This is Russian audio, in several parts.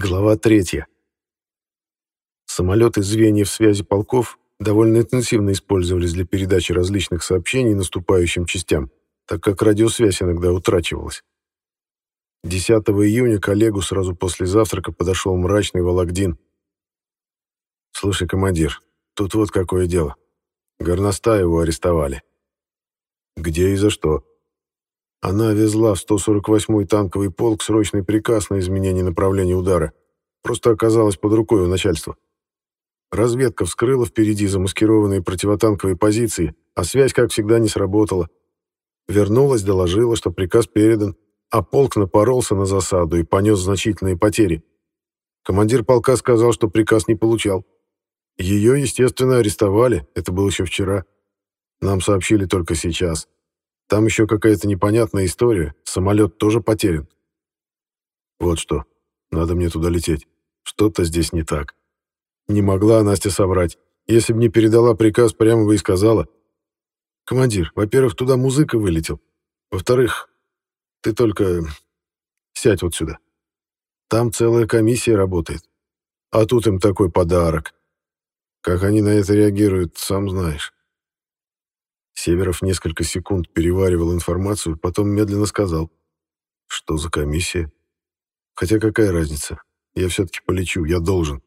Глава третья. Самолеты звеньев связи полков довольно интенсивно использовались для передачи различных сообщений наступающим частям, так как радиосвязь иногда утрачивалась. 10 июня коллегу сразу после завтрака подошел мрачный Вологдин. «Слушай, командир, тут вот какое дело. Горностаеву арестовали». «Где и за что?» Она везла в 148-й танковый полк срочный приказ на изменение направления удара. Просто оказалась под рукой у начальства. Разведка вскрыла впереди замаскированные противотанковые позиции, а связь, как всегда, не сработала. Вернулась, доложила, что приказ передан, а полк напоролся на засаду и понес значительные потери. Командир полка сказал, что приказ не получал. Ее, естественно, арестовали, это было еще вчера. Нам сообщили только сейчас. Там еще какая-то непонятная история, самолет тоже потерян. Вот что, надо мне туда лететь. Что-то здесь не так. Не могла Настя соврать. Если бы не передала приказ, прямо бы и сказала. Командир, во-первых, туда музыка вылетел. Во-вторых, ты только сядь вот сюда. Там целая комиссия работает. А тут им такой подарок. Как они на это реагируют, сам знаешь. Северов несколько секунд переваривал информацию, потом медленно сказал. «Что за комиссия? Хотя какая разница? Я все-таки полечу, я должен».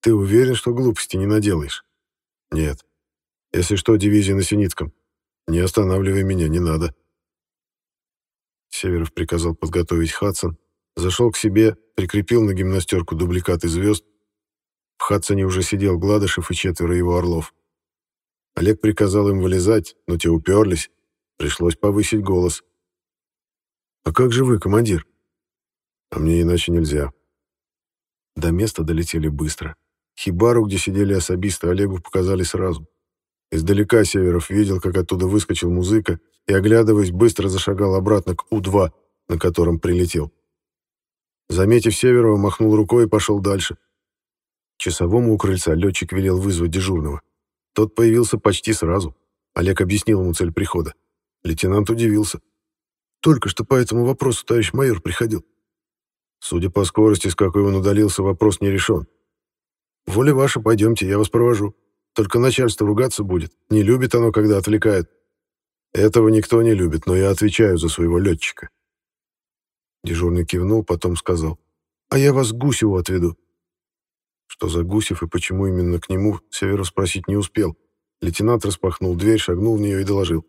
«Ты уверен, что глупости не наделаешь?» «Нет. Если что, дивизия на Синицком. Не останавливай меня, не надо». Северов приказал подготовить Хадсон, зашел к себе, прикрепил на гимнастерку дубликаты звезд. В Хадсоне уже сидел Гладышев и четверо его орлов. Олег приказал им вылезать, но те уперлись. Пришлось повысить голос. «А как же вы, командир?» «А мне иначе нельзя». До места долетели быстро. Хибару, где сидели особисты, Олегу показали сразу. Издалека Северов видел, как оттуда выскочил музыка и, оглядываясь, быстро зашагал обратно к У-2, на котором прилетел. Заметив Северова, махнул рукой и пошел дальше. Часовому у крыльца летчик велел вызвать дежурного. Тот появился почти сразу. Олег объяснил ему цель прихода. Лейтенант удивился. «Только что по этому вопросу товарищ майор приходил». Судя по скорости, с какой он удалился, вопрос не решен. «Воля ваша, пойдемте, я вас провожу. Только начальство ругаться будет. Не любит оно, когда отвлекает». «Этого никто не любит, но я отвечаю за своего летчика». Дежурный кивнул, потом сказал. «А я вас Гусеву отведу. Что за Гусев и почему именно к нему, Северов спросить не успел. Лейтенант распахнул дверь, шагнул в нее и доложил.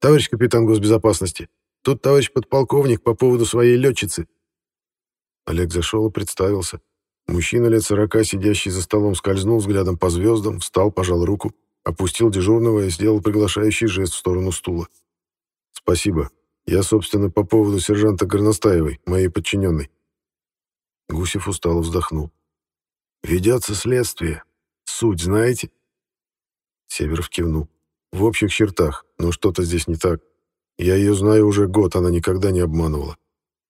«Товарищ капитан госбезопасности, тут товарищ подполковник по поводу своей летчицы». Олег зашел и представился. Мужчина лет сорока, сидящий за столом, скользнул взглядом по звездам, встал, пожал руку, опустил дежурного и сделал приглашающий жест в сторону стула. «Спасибо. Я, собственно, по поводу сержанта Горностаевой, моей подчиненной». Гусев устало вздохнул. Ведется следствие. Суть знаете?» Северов кивнул. «В общих чертах, но что-то здесь не так. Я ее знаю уже год, она никогда не обманывала.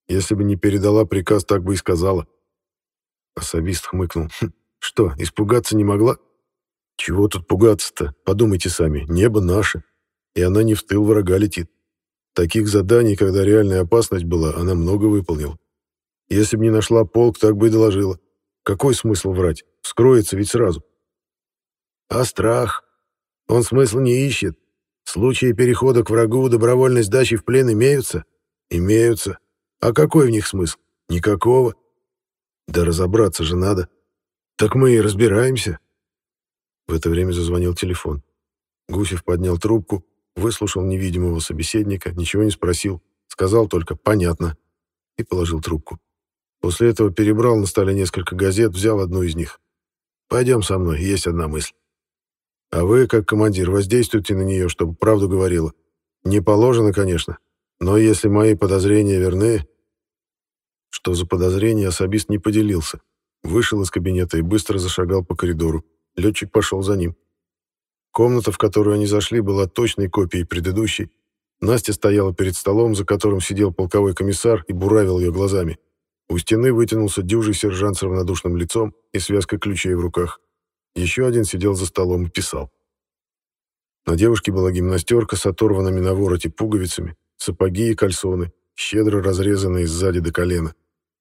Если бы не передала приказ, так бы и сказала». Особист хмыкнул. «Хм, «Что, испугаться не могла?» «Чего тут пугаться-то? Подумайте сами, небо наше, и она не в тыл врага летит. Таких заданий, когда реальная опасность была, она много выполнила. Если бы не нашла полк, так бы и доложила. Какой смысл врать? Вскроется ведь сразу. А страх? Он смысла не ищет. Случаи перехода к врагу, добровольной сдачи в плен имеются? Имеются. А какой в них смысл? Никакого. Да разобраться же надо. Так мы и разбираемся. В это время зазвонил телефон. Гусев поднял трубку, выслушал невидимого собеседника, ничего не спросил, сказал только «понятно» и положил трубку. После этого перебрал на столе несколько газет, взял одну из них. «Пойдем со мной, есть одна мысль. А вы, как командир, воздействуйте на нее, чтобы правду говорила. Не положено, конечно, но если мои подозрения верны...» Что за подозрение, особист не поделился. Вышел из кабинета и быстро зашагал по коридору. Летчик пошел за ним. Комната, в которую они зашли, была точной копией предыдущей. Настя стояла перед столом, за которым сидел полковой комиссар и буравил ее глазами. У стены вытянулся дюжий сержант с равнодушным лицом и связкой ключей в руках. Еще один сидел за столом и писал. На девушке была гимнастерка с оторванными на вороте пуговицами, сапоги и кальсоны, щедро разрезанные сзади до колена.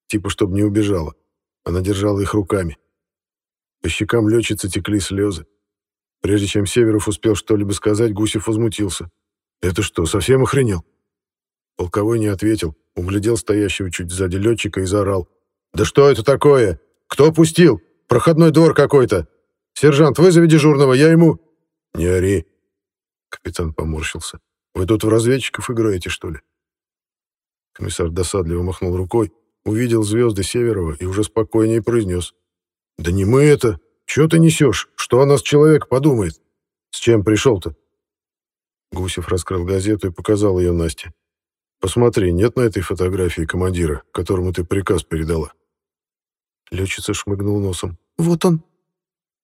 Типа, чтобы не убежала. Она держала их руками. По щекам летчицы текли слезы. Прежде чем Северов успел что-либо сказать, Гусев возмутился. «Это что, совсем охренел?» Полковой не ответил, углядел стоящего чуть сзади летчика и заорал. «Да что это такое? Кто пустил? Проходной двор какой-то! Сержант, вызови дежурного, я ему...» «Не ори!» Капитан поморщился. «Вы тут в разведчиков играете, что ли?» Комиссар досадливо махнул рукой, увидел звезды Северова и уже спокойнее произнес. «Да не мы это! Чего ты несешь? Что о нас человек подумает? С чем пришел-то?» Гусев раскрыл газету и показал ее Насте. «Посмотри, нет на этой фотографии командира, которому ты приказ передала?» Летчица шмыгнул носом. «Вот он».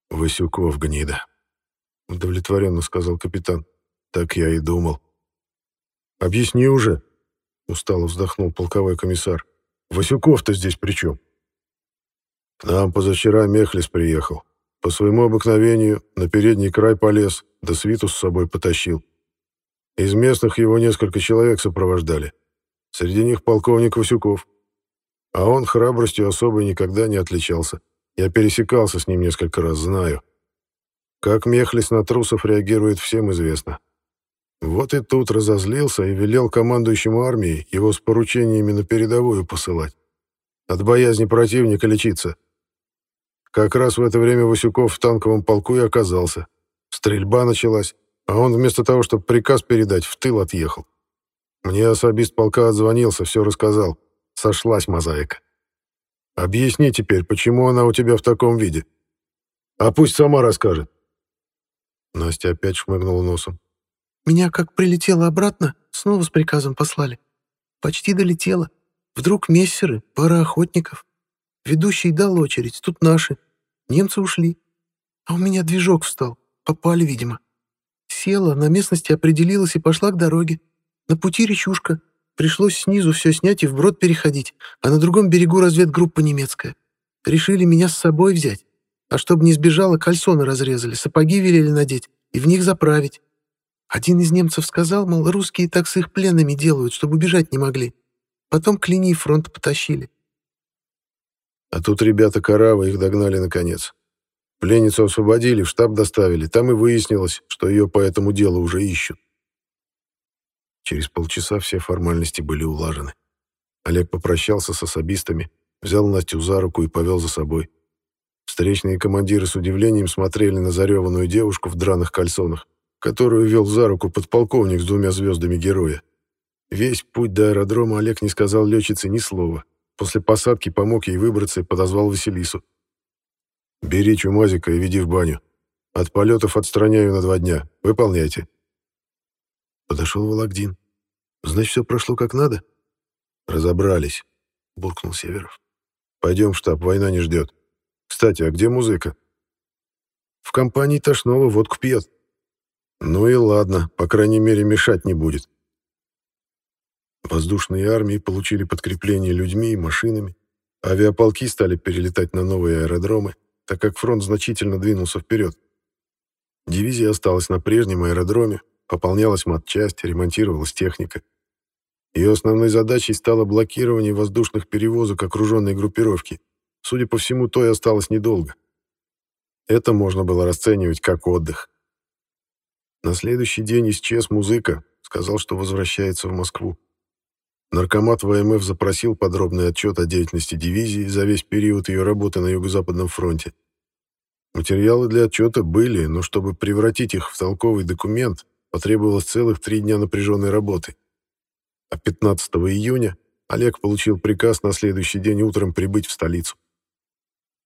«Васюков, гнида», — удовлетворенно сказал капитан. «Так я и думал». «Объясни уже», — устало вздохнул полковой комиссар. «Васюков-то здесь при чем?» «К нам позавчера Мехлис приехал. По своему обыкновению на передний край полез, да свиту с собой потащил. Из местных его несколько человек сопровождали. Среди них полковник Васюков. А он храбростью особой никогда не отличался. Я пересекался с ним несколько раз, знаю. Как Мехлис на трусов реагирует, всем известно. Вот и тут разозлился и велел командующему армией его с поручениями на передовую посылать. От боязни противника лечиться. Как раз в это время Васюков в танковом полку и оказался. Стрельба началась, а он вместо того, чтобы приказ передать, в тыл отъехал. Мне особист полка отзвонился, все рассказал. Сошлась мозаика. Объясни теперь, почему она у тебя в таком виде? А пусть сама расскажет. Настя опять шмыгнула носом. Меня как прилетело обратно, снова с приказом послали. Почти долетела. Вдруг мессеры, пара охотников. Ведущий дал очередь, тут наши. Немцы ушли. А у меня движок встал. Попали, видимо. Села, на местности определилась и пошла к дороге. На пути речушка. Пришлось снизу все снять и вброд переходить, а на другом берегу разведгруппа немецкая. Решили меня с собой взять. А чтобы не сбежала, кальсоны разрезали, сапоги велели надеть и в них заправить. Один из немцев сказал, мол, русские так с их пленными делают, чтобы убежать не могли. Потом к линии фронта потащили. А тут ребята Каравы их догнали наконец. Пленницу освободили, в штаб доставили. Там и выяснилось, что ее по этому делу уже ищут. Через полчаса все формальности были улажены. Олег попрощался с особистами, взял Настю за руку и повел за собой. Встречные командиры с удивлением смотрели на зареванную девушку в драных кальсонах, которую вел за руку подполковник с двумя звездами героя. Весь путь до аэродрома Олег не сказал летчице ни слова, После посадки помог ей выбраться и подозвал Василису. «Бери чумазика и веди в баню. От полетов отстраняю на два дня. Выполняйте». Подошел Вологдин. «Значит, все прошло как надо?» «Разобрались», — буркнул Северов. «Пойдем в штаб, война не ждет. Кстати, а где музыка?» «В компании Тошнова водку пьет». «Ну и ладно, по крайней мере, мешать не будет». Воздушные армии получили подкрепление людьми и машинами. Авиаполки стали перелетать на новые аэродромы, так как фронт значительно двинулся вперед. Дивизия осталась на прежнем аэродроме, пополнялась матчасть, ремонтировалась техника. Ее основной задачей стало блокирование воздушных перевозок окруженной группировки. Судя по всему, то и осталось недолго. Это можно было расценивать как отдых. На следующий день исчез музыка, сказал, что возвращается в Москву. Наркомат ВМФ запросил подробный отчет о деятельности дивизии за весь период ее работы на Юго-Западном фронте. Материалы для отчета были, но чтобы превратить их в толковый документ, потребовалось целых три дня напряженной работы. А 15 июня Олег получил приказ на следующий день утром прибыть в столицу.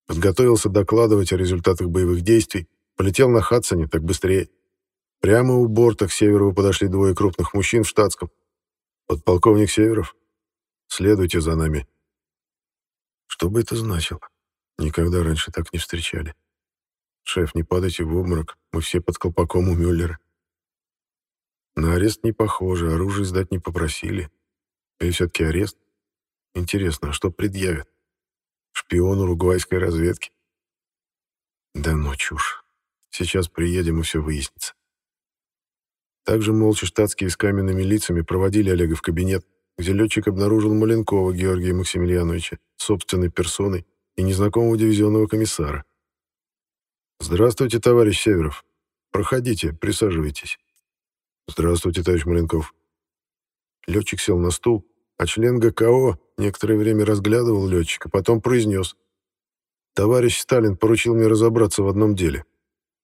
Подготовился докладывать о результатах боевых действий, полетел на Хадсоне, так быстрее. Прямо у борта к северу подошли двое крупных мужчин в штатском. Подполковник Северов, следуйте за нами. Что бы это значило? Никогда раньше так не встречали. Шеф, не падайте в обморок, мы все под колпаком у Мюллера. На арест не похоже, оружие сдать не попросили. И все-таки арест. Интересно, а что предъявят? Шпион уругвайской разведки? Да ну чушь. Сейчас приедем и все выяснится. Также молча штатские с каменными лицами проводили Олега в кабинет, где летчик обнаружил Маленкова Георгия Максимiliaновича собственной персоной и незнакомого дивизионного комиссара. «Здравствуйте, товарищ Северов. Проходите, присаживайтесь». «Здравствуйте, товарищ Маленков». Летчик сел на стул, а член ГКО некоторое время разглядывал летчика, потом произнес. «Товарищ Сталин поручил мне разобраться в одном деле.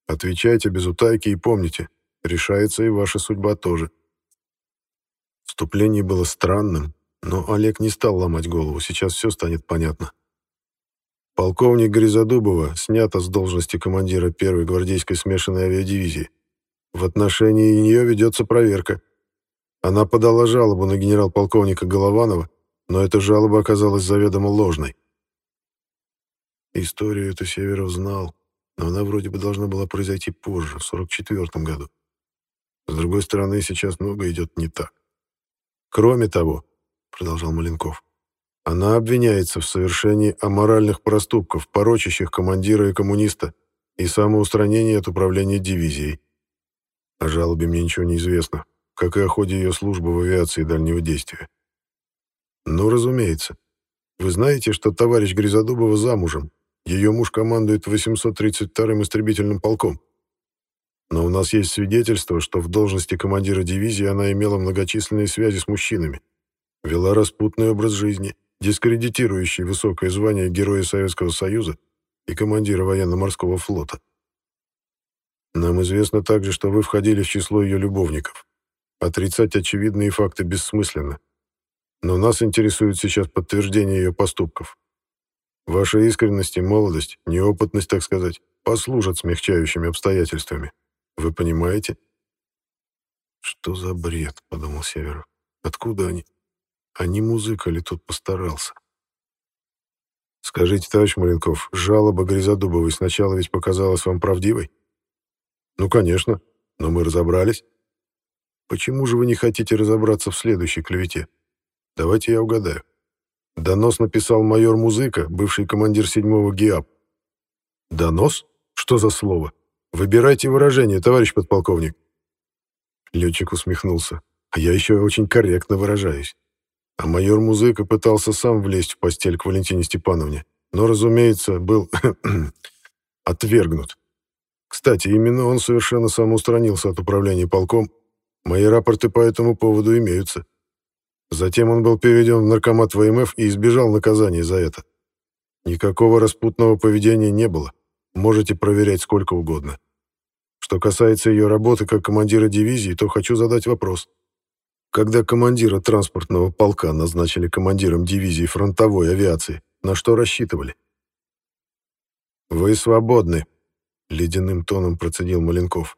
Отвечайте без утайки и помните, решается и ваша судьба тоже». Вступление было странным, но Олег не стал ломать голову, сейчас все станет понятно. Полковник Гризодубова снята с должности командира первой гвардейской смешанной авиадивизии. В отношении нее ведется проверка. Она подала жалобу на генерал-полковника Голованова, но эта жалоба оказалась заведомо ложной. Историю эту Северов знал, но она вроде бы должна была произойти позже, в 44 году. С другой стороны, сейчас много идет не так. Кроме того, продолжал Маленков, она обвиняется в совершении аморальных проступков, порочащих командира и коммуниста, и самоустранении от управления дивизией. О жалобе мне ничего не известно, как и о ходе ее службы в авиации дальнего действия. Ну, разумеется. Вы знаете, что товарищ Гризодубова замужем. Ее муж командует 832-м истребительным полком. Но у нас есть свидетельство, что в должности командира дивизии она имела многочисленные связи с мужчинами, вела распутный образ жизни, дискредитирующий высокое звание Героя Советского Союза и командира военно-морского флота. Нам известно также, что вы входили в число ее любовников. Отрицать очевидные факты бессмысленно. Но нас интересует сейчас подтверждение ее поступков. Ваша искренность и молодость, неопытность, так сказать, послужат смягчающими обстоятельствами. Вы понимаете? Что за бред, подумал Северов. Откуда они? А не музыка ли тут постарался? Скажите, товарищ Маленков, жалоба Гризодубовой сначала ведь показалась вам правдивой? Ну, конечно, но мы разобрались. Почему же вы не хотите разобраться в следующей клевете? Давайте я угадаю. Донос написал майор Музыка, бывший командир 7-го ГИАП. Донос? Что за слово? Выбирайте выражение, товарищ подполковник. Летчик усмехнулся. А я еще очень корректно выражаюсь. А майор Музыка пытался сам влезть в постель к Валентине Степановне, но, разумеется, был отвергнут. Кстати, именно он совершенно самоустранился от управления полком. Мои рапорты по этому поводу имеются. Затем он был переведен в наркомат ВМФ и избежал наказания за это. Никакого распутного поведения не было. Можете проверять сколько угодно. Что касается ее работы как командира дивизии, то хочу задать вопрос. Когда командира транспортного полка назначили командиром дивизии фронтовой авиации, на что рассчитывали? «Вы свободны», — ледяным тоном процедил Маленков.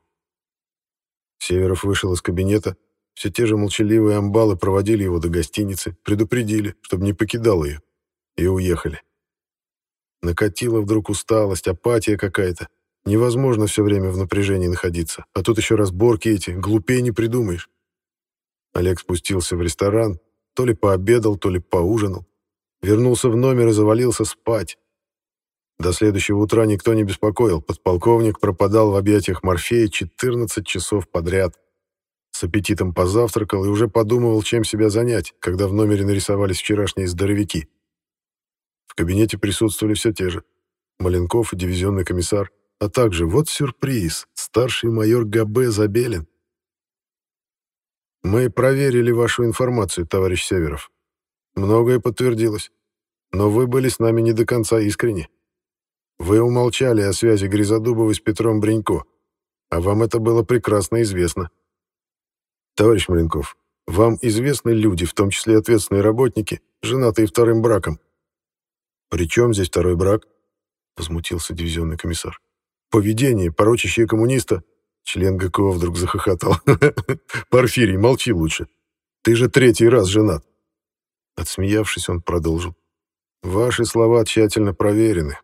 Северов вышел из кабинета. Все те же молчаливые амбалы проводили его до гостиницы, предупредили, чтобы не покидал ее, и уехали. Накатила вдруг усталость, апатия какая-то. Невозможно все время в напряжении находиться. А тут еще разборки эти, глупее не придумаешь. Олег спустился в ресторан, то ли пообедал, то ли поужинал. Вернулся в номер и завалился спать. До следующего утра никто не беспокоил. Подполковник пропадал в объятиях Морфея 14 часов подряд. С аппетитом позавтракал и уже подумывал, чем себя занять, когда в номере нарисовались вчерашние здоровяки. В кабинете присутствовали все те же. Маленков и дивизионный комиссар, а также, вот сюрприз, старший майор ГБ Забелин. «Мы проверили вашу информацию, товарищ Северов. Многое подтвердилось. Но вы были с нами не до конца искренни. Вы умолчали о связи Гризодубовой с Петром Бринько, а вам это было прекрасно известно. Товарищ Маленков, вам известны люди, в том числе ответственные работники, женатые вторым браком, «При чем здесь второй брак?» — возмутился дивизионный комиссар. «Поведение, порочащее коммуниста». Член ГКО вдруг захохотал. «Порфирий, молчи лучше. Ты же третий раз женат». Отсмеявшись, он продолжил. «Ваши слова тщательно проверены.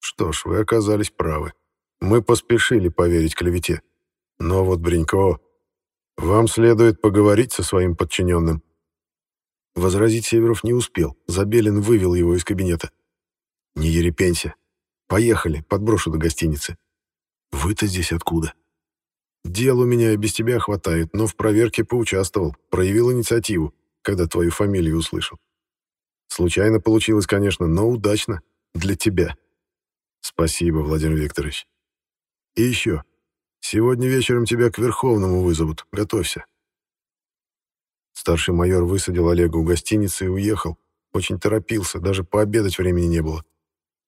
Что ж, вы оказались правы. Мы поспешили поверить клевете. Но вот, Бринько, вам следует поговорить со своим подчиненным». Возразить Северов не успел. Забелин вывел его из кабинета. «Не ерепенься. Поехали, подброшу до гостиницы». «Вы-то здесь откуда?» «Дел у меня и без тебя хватает, но в проверке поучаствовал, проявил инициативу, когда твою фамилию услышал. Случайно получилось, конечно, но удачно. Для тебя. Спасибо, Владимир Викторович. И еще. Сегодня вечером тебя к Верховному вызовут. Готовься. Старший майор высадил Олега у гостиницы и уехал. Очень торопился, даже пообедать времени не было.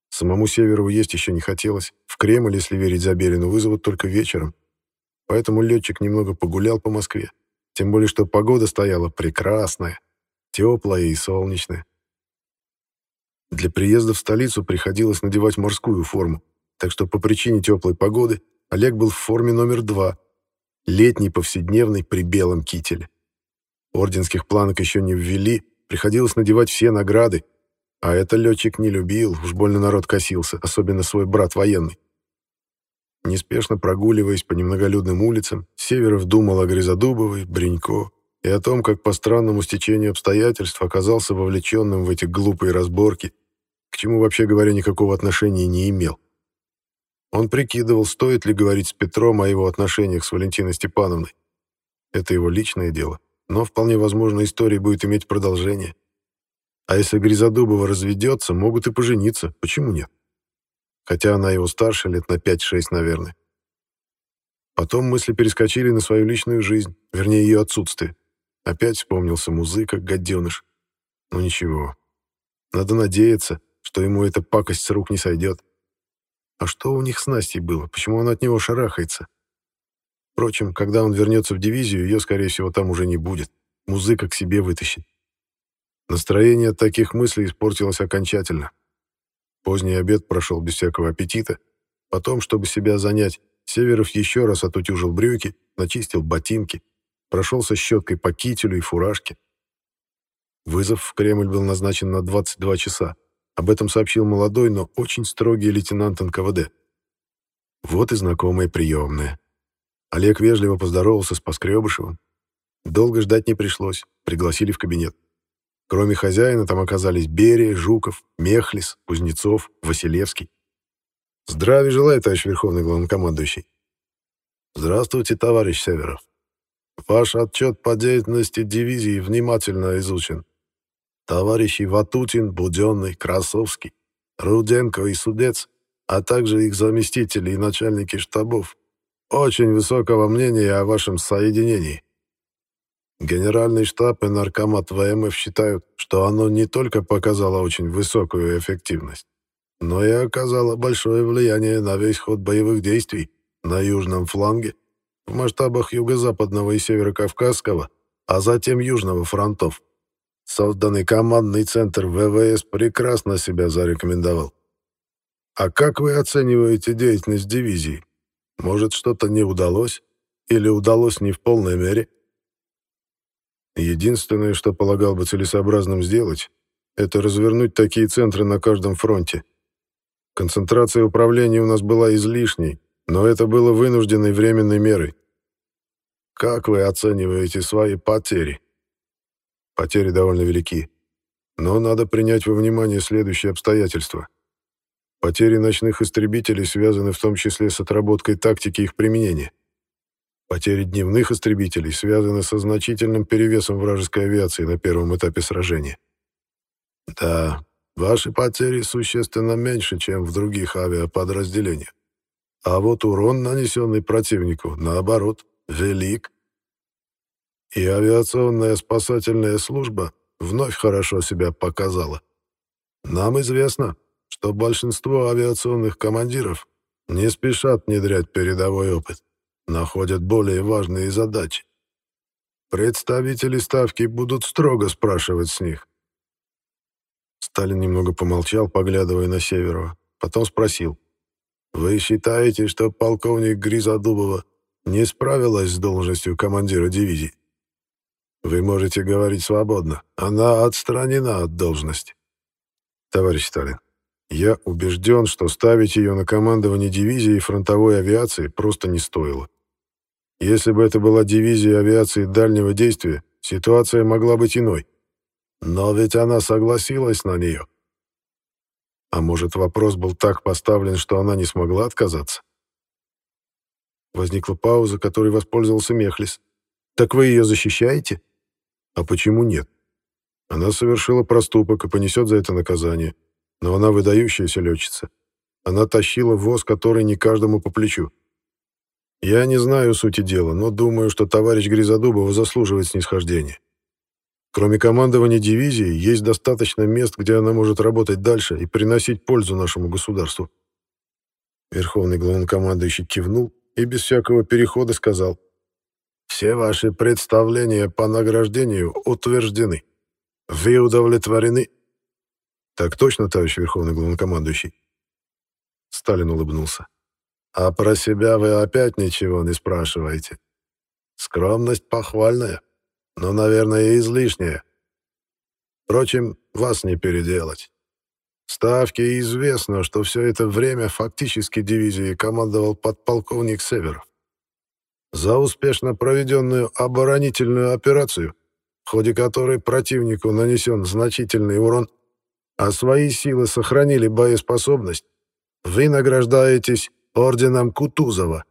Самому Северову есть еще не хотелось. В Кремль, если верить Забелину, вызовут только вечером. Поэтому летчик немного погулял по Москве. Тем более, что погода стояла прекрасная, теплая и солнечная. Для приезда в столицу приходилось надевать морскую форму, так что по причине теплой погоды Олег был в форме номер два, летний повседневный при белом кителе. Орденских планок еще не ввели, приходилось надевать все награды, а это летчик не любил, уж больно народ косился, особенно свой брат военный. Неспешно прогуливаясь по немноголюдным улицам, Северов думал о Гризодубовой, Бринько и о том, как по странному стечению обстоятельств оказался вовлеченным в эти глупые разборки, к чему, вообще говоря, никакого отношения не имел. Он прикидывал, стоит ли говорить с Петром о его отношениях с Валентиной Степановной. Это его личное дело, но вполне возможно история будет иметь продолжение. А если Гризодубова разведется, могут и пожениться, почему нет? Хотя она его старше лет на 5-6, наверное. Потом мысли перескочили на свою личную жизнь, вернее, ее отсутствие. Опять вспомнился музыка, гаденыш. Ну ничего. Надо надеяться, что ему эта пакость с рук не сойдет. А что у них с Настей было? Почему он от него шарахается? Впрочем, когда он вернется в дивизию, ее, скорее всего, там уже не будет. Музыка к себе вытащит. Настроение от таких мыслей испортилось окончательно. Поздний обед прошел без всякого аппетита. Потом, чтобы себя занять, Северов еще раз отутюжил брюки, начистил ботинки, прошелся щеткой по кителю и фуражке. Вызов в Кремль был назначен на 22 часа. Об этом сообщил молодой, но очень строгий лейтенант НКВД. Вот и знакомая приемная. Олег вежливо поздоровался с Поскребышевым. Долго ждать не пришлось, пригласили в кабинет. Кроме хозяина там оказались Берия, Жуков, Мехлис, Кузнецов, Василевский. Здравия желаю, товарищ Верховный Главнокомандующий. Здравствуйте, товарищ Северов. Ваш отчет по деятельности дивизии внимательно изучен. Товарищи Ватутин, Буденный, Красовский, Руденко и Судец, а также их заместители и начальники штабов очень высокого мнения о вашем соединении. Генеральный штаб и наркомат ВМФ считают, что оно не только показало очень высокую эффективность, но и оказало большое влияние на весь ход боевых действий на южном фланге, в масштабах Юго-Западного и Северо-Кавказского, а затем Южного фронтов. Созданный командный центр ВВС прекрасно себя зарекомендовал. А как вы оцениваете деятельность дивизии? Может, что-то не удалось? Или удалось не в полной мере? Единственное, что полагал бы целесообразным сделать, это развернуть такие центры на каждом фронте. Концентрация управления у нас была излишней, но это было вынужденной временной мерой. Как вы оцениваете свои потери? Потери довольно велики. Но надо принять во внимание следующие обстоятельства. Потери ночных истребителей связаны в том числе с отработкой тактики их применения. Потери дневных истребителей связаны со значительным перевесом вражеской авиации на первом этапе сражения. Да, ваши потери существенно меньше, чем в других авиаподразделениях. А вот урон, нанесенный противнику, наоборот, велик. И авиационная спасательная служба вновь хорошо себя показала. Нам известно, что большинство авиационных командиров не спешат внедрять передовой опыт находят более важные задачи. Представители ставки будут строго спрашивать с них. Сталин немного помолчал, поглядывая на Северова, потом спросил. «Вы считаете, что полковник Гризодубова не справилась с должностью командира дивизии? Вы можете говорить свободно. Она отстранена от должности». «Товарищ Сталин, я убежден, что ставить ее на командование дивизией фронтовой авиации просто не стоило. Если бы это была дивизия авиации дальнего действия, ситуация могла быть иной. Но ведь она согласилась на нее. А может, вопрос был так поставлен, что она не смогла отказаться? Возникла пауза, которой воспользовался Мехлис. «Так вы ее защищаете?» «А почему нет? Она совершила проступок и понесет за это наказание. Но она выдающаяся летчица. Она тащила воз, который не каждому по плечу. Я не знаю сути дела, но думаю, что товарищ Гризодубова заслуживает снисхождения. Кроме командования дивизии, есть достаточно мест, где она может работать дальше и приносить пользу нашему государству. Верховный главнокомандующий кивнул и без всякого перехода сказал, «Все ваши представления по награждению утверждены. Вы удовлетворены?» «Так точно, товарищ Верховный главнокомандующий». Сталин улыбнулся. А про себя вы опять ничего не спрашиваете. Скромность похвальная, но, наверное, и излишняя. Впрочем, вас не переделать. Ставке известно, что все это время фактически дивизией командовал подполковник Северов. За успешно проведенную оборонительную операцию, в ходе которой противнику нанесен значительный урон, а свои силы сохранили боеспособность, вы награждаетесь орденом Кутузова.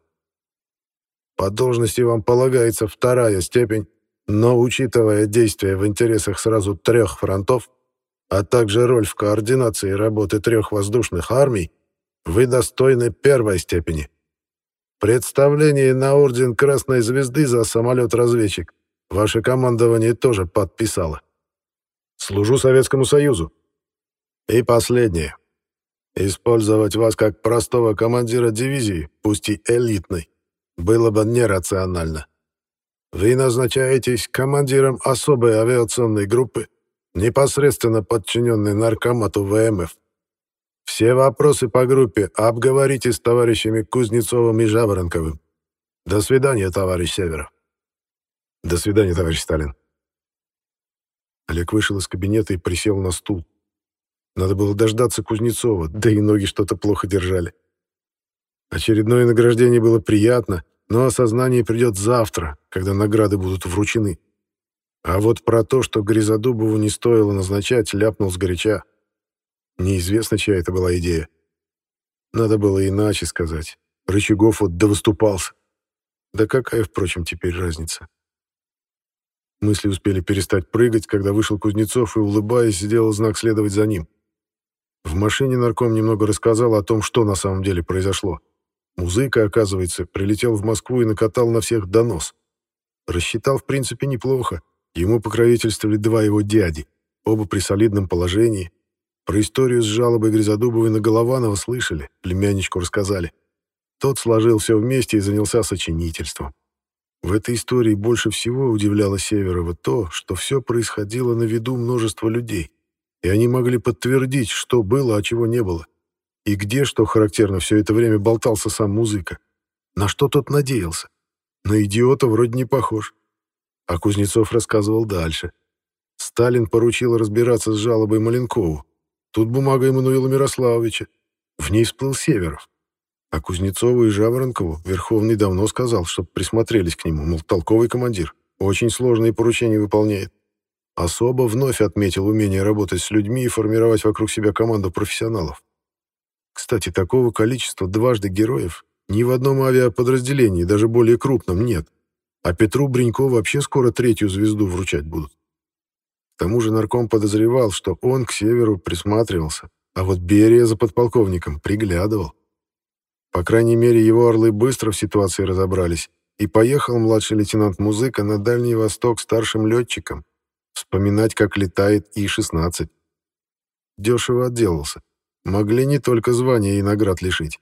По должности вам полагается вторая степень, но, учитывая действия в интересах сразу трех фронтов, а также роль в координации работы трех воздушных армий, вы достойны первой степени. Представление на орден Красной Звезды за самолет-разведчик ваше командование тоже подписало. Служу Советскому Союзу. И последнее. Использовать вас как простого командира дивизии, пусть и элитной, было бы нерационально. Вы назначаетесь командиром особой авиационной группы, непосредственно подчиненной наркомату ВМФ. Все вопросы по группе обговорите с товарищами Кузнецовым и Жаворонковым. До свидания, товарищ Северов. До свидания, товарищ Сталин. Олег вышел из кабинета и присел на стул. Надо было дождаться Кузнецова, да и ноги что-то плохо держали. Очередное награждение было приятно, но осознание придет завтра, когда награды будут вручены. А вот про то, что Гризодубову не стоило назначать, ляпнул сгоряча. Неизвестно, чья это была идея. Надо было иначе сказать. Рычагов вот довыступался. Да какая, впрочем, теперь разница? Мысли успели перестать прыгать, когда вышел Кузнецов и, улыбаясь, сделал знак следовать за ним. В машине нарком немного рассказал о том, что на самом деле произошло. Музыка, оказывается, прилетел в Москву и накатал на всех донос. Рассчитал, в принципе, неплохо. Ему покровительствовали два его дяди, оба при солидном положении. Про историю с жалобой Грязодубовой на Голованова слышали, племянничку рассказали. Тот сложил все вместе и занялся сочинительством. В этой истории больше всего удивляло Северова то, что все происходило на виду множества людей и они могли подтвердить, что было, а чего не было. И где, что характерно, все это время болтался сам музыка. На что тот надеялся? На идиота вроде не похож. А Кузнецов рассказывал дальше. Сталин поручил разбираться с жалобой Маленкову. Тут бумага Эммануила Мирославовича. В ней всплыл Северов. А Кузнецову и Жаворонкову Верховный давно сказал, чтобы присмотрелись к нему, мол, толковый командир. Очень сложные поручения выполняет. Особо вновь отметил умение работать с людьми и формировать вокруг себя команду профессионалов. Кстати, такого количества дважды героев ни в одном авиаподразделении, даже более крупном, нет. А Петру Бринько вообще скоро третью звезду вручать будут. К тому же нарком подозревал, что он к северу присматривался, а вот Берия за подполковником приглядывал. По крайней мере, его орлы быстро в ситуации разобрались, и поехал младший лейтенант Музыка на Дальний Восток старшим летчиком, Вспоминать, как летает И-16. Дешево отделался. Могли не только звания и наград лишить.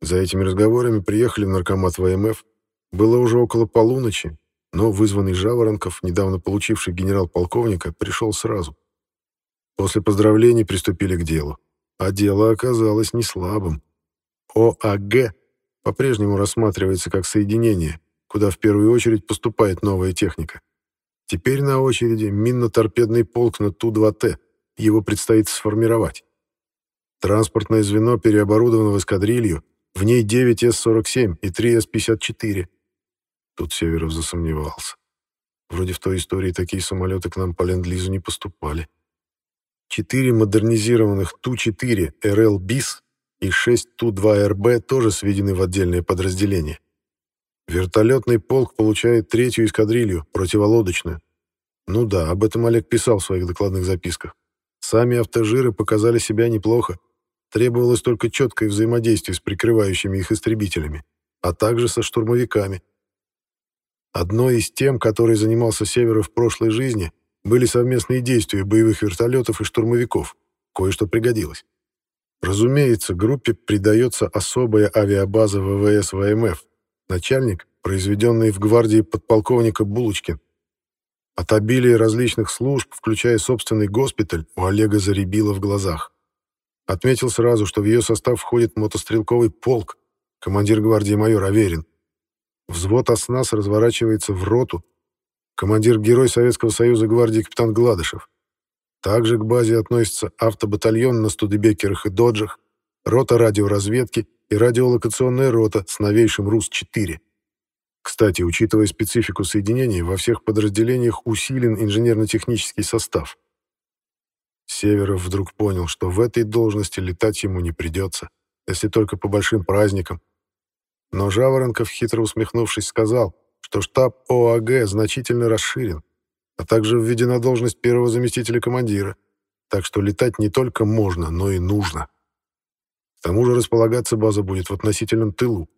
За этими разговорами приехали в наркомат ВМФ. Было уже около полуночи, но вызванный Жаворонков, недавно получивший генерал-полковника, пришел сразу. После поздравлений приступили к делу. А дело оказалось не слабым. ОАГ по-прежнему рассматривается как соединение, куда в первую очередь поступает новая техника. Теперь на очереди минно-торпедный полк на Ту-2Т. Его предстоит сформировать. Транспортное звено переоборудовано в эскадрилью, в ней 9 С-47 и 3 С-54. Тут Северов засомневался. Вроде в той истории такие самолеты к нам по ленд-лизу не поступали. Четыре модернизированных Ту-4 РЛ БИС и 6 Ту-2РБ тоже сведены в отдельное подразделение. Вертолетный полк получает третью эскадрилью, противолодочную. Ну да, об этом Олег писал в своих докладных записках. Сами автожиры показали себя неплохо. Требовалось только четкое взаимодействие с прикрывающими их истребителями, а также со штурмовиками. Одной из тем, которой занимался Северов в прошлой жизни, были совместные действия боевых вертолетов и штурмовиков. Кое-что пригодилось. Разумеется, группе придается особая авиабаза ВВС ВМФ, начальник, произведенный в гвардии подполковника Булочкин. От обилия различных служб, включая собственный госпиталь, у Олега заребило в глазах. Отметил сразу, что в ее состав входит мотострелковый полк, командир гвардии майор Аверин. Взвод ОСНАС разворачивается в роту, командир-герой Советского Союза гвардии капитан Гладышев. Также к базе относится автобатальон на Студебекерах и Доджах, рота радиоразведки и радиолокационная рота с новейшим РУС-4. Кстати, учитывая специфику соединений, во всех подразделениях усилен инженерно-технический состав. Северов вдруг понял, что в этой должности летать ему не придется, если только по большим праздникам. Но Жаворонков, хитро усмехнувшись, сказал, что штаб ОАГ значительно расширен, а также введена должность первого заместителя командира, так что летать не только можно, но и нужно. Тому же располагаться база будет в относительном тылу.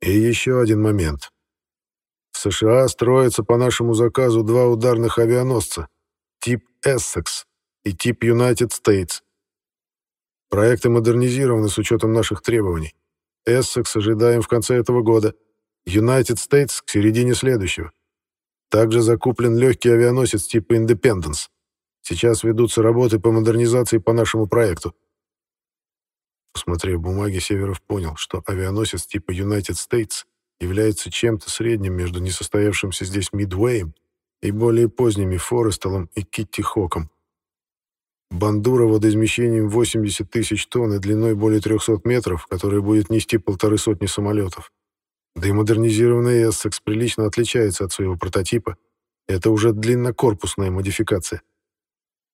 И еще один момент. В США строятся по нашему заказу два ударных авианосца, тип Essex и тип United States. Проекты модернизированы с учетом наших требований. Essex ожидаем в конце этого года, United States к середине следующего. Также закуплен легкий авианосец типа Independence. Сейчас ведутся работы по модернизации по нашему проекту. Посмотрев бумаги, Северов понял, что авианосец типа United States является чем-то средним между несостоявшимся здесь Мидвеем и более поздними Форестелом и Китти Хоком. Бандура водоизмещением 80 тысяч тонн и длиной более 300 метров, которая будет нести полторы сотни самолетов. Да и модернизированный Essex прилично отличается от своего прототипа. Это уже длиннокорпусная модификация.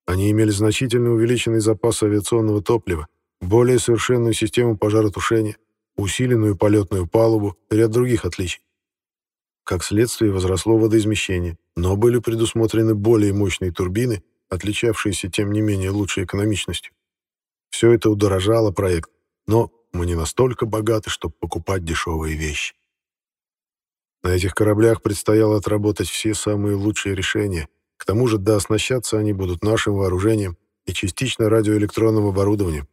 Они имели значительно увеличенный запас авиационного топлива, более совершенную систему пожаротушения, усиленную полетную палубу и ряд других отличий. Как следствие возросло водоизмещение, но были предусмотрены более мощные турбины, отличавшиеся тем не менее лучшей экономичностью. Все это удорожало проект, но мы не настолько богаты, чтобы покупать дешевые вещи. На этих кораблях предстояло отработать все самые лучшие решения, к тому же дооснащаться они будут нашим вооружением и частично радиоэлектронным оборудованием.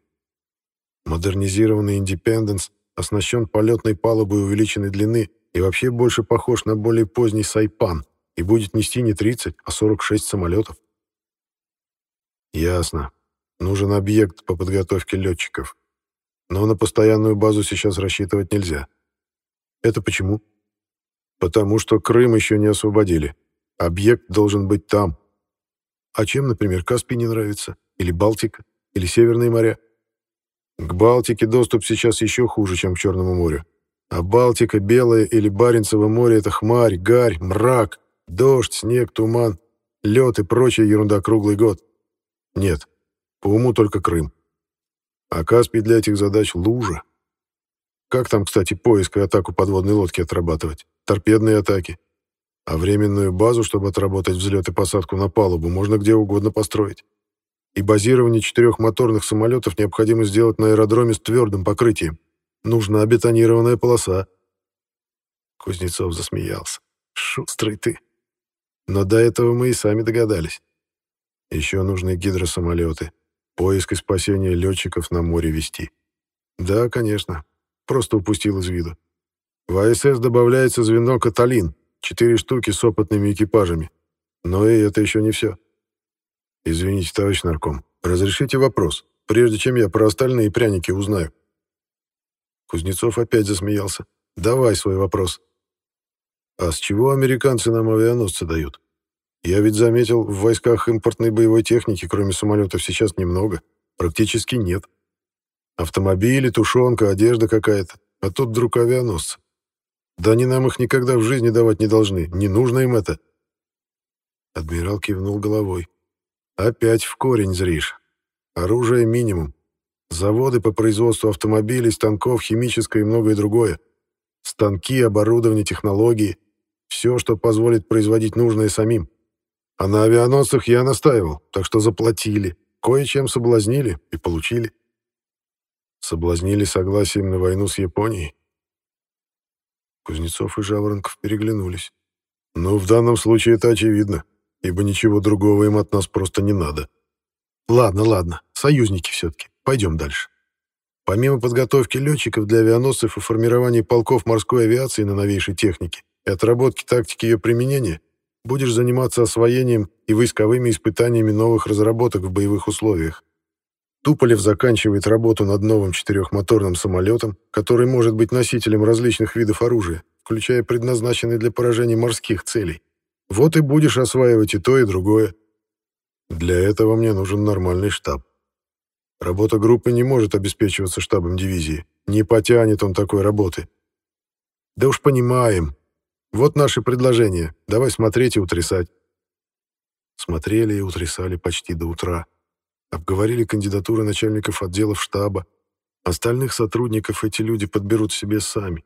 Модернизированный Independence оснащен полетной палубой увеличенной длины и вообще больше похож на более поздний Сайпан и будет нести не 30, а 46 самолетов. Ясно. Нужен объект по подготовке летчиков. Но на постоянную базу сейчас рассчитывать нельзя. Это почему? Потому что Крым еще не освободили. Объект должен быть там. А чем, например, Каспий не нравится? Или Балтика? Или Северные моря? К Балтике доступ сейчас еще хуже, чем к Черному морю. А Балтика, Белое или Баренцево море — это хмарь, гарь, мрак, дождь, снег, туман, лед и прочая ерунда круглый год. Нет, по уму только Крым. А Каспий для этих задач — лужа. Как там, кстати, поиск и атаку подводной лодки отрабатывать? Торпедные атаки. А временную базу, чтобы отработать взлет и посадку на палубу, можно где угодно построить и базирование четырех моторных самолетов необходимо сделать на аэродроме с твердым покрытием. Нужна бетонированная полоса. Кузнецов засмеялся. Шустрый ты. Но до этого мы и сами догадались. Еще нужны гидросамолеты. Поиск и спасение летчиков на море вести. Да, конечно. Просто упустил из виду. В АСС добавляется звено «Каталин». Четыре штуки с опытными экипажами. Но и это еще не все. «Извините, товарищ нарком, разрешите вопрос, прежде чем я про остальные пряники узнаю?» Кузнецов опять засмеялся. «Давай свой вопрос». «А с чего американцы нам авианосцы дают? Я ведь заметил, в войсках импортной боевой техники, кроме самолетов, сейчас немного. Практически нет. Автомобили, тушенка, одежда какая-то. А тут вдруг авианосцы. Да они нам их никогда в жизни давать не должны. Не нужно им это». Адмирал кивнул головой. Опять в корень зришь. Оружие минимум. Заводы по производству автомобилей, станков, химическое и многое другое. Станки, оборудование, технологии. Все, что позволит производить нужное самим. А на авианосцах я настаивал, так что заплатили. Кое-чем соблазнили и получили. Соблазнили согласием на войну с Японией. Кузнецов и Жаворонков переглянулись. Ну, в данном случае это очевидно, ибо ничего другого им от нас просто не надо. Ладно, ладно, союзники все-таки. Пойдем дальше. Помимо подготовки летчиков для авианосцев и формирования полков морской авиации на новейшей технике и отработки тактики ее применения, будешь заниматься освоением и войсковыми испытаниями новых разработок в боевых условиях. Туполев заканчивает работу над новым четырехмоторным самолетом, который может быть носителем различных видов оружия, включая предназначенные для поражения морских целей. Вот и будешь осваивать и то, и другое. Для этого мне нужен нормальный штаб. Работа группы не может обеспечиваться штабом дивизии. Не потянет он такой работы. Да уж понимаем. Вот наши предложения. Давай смотреть и утрясать. Смотрели и утрясали почти до утра. Обговорили кандидатуры начальников отделов штаба. Остальных сотрудников эти люди подберут себе сами.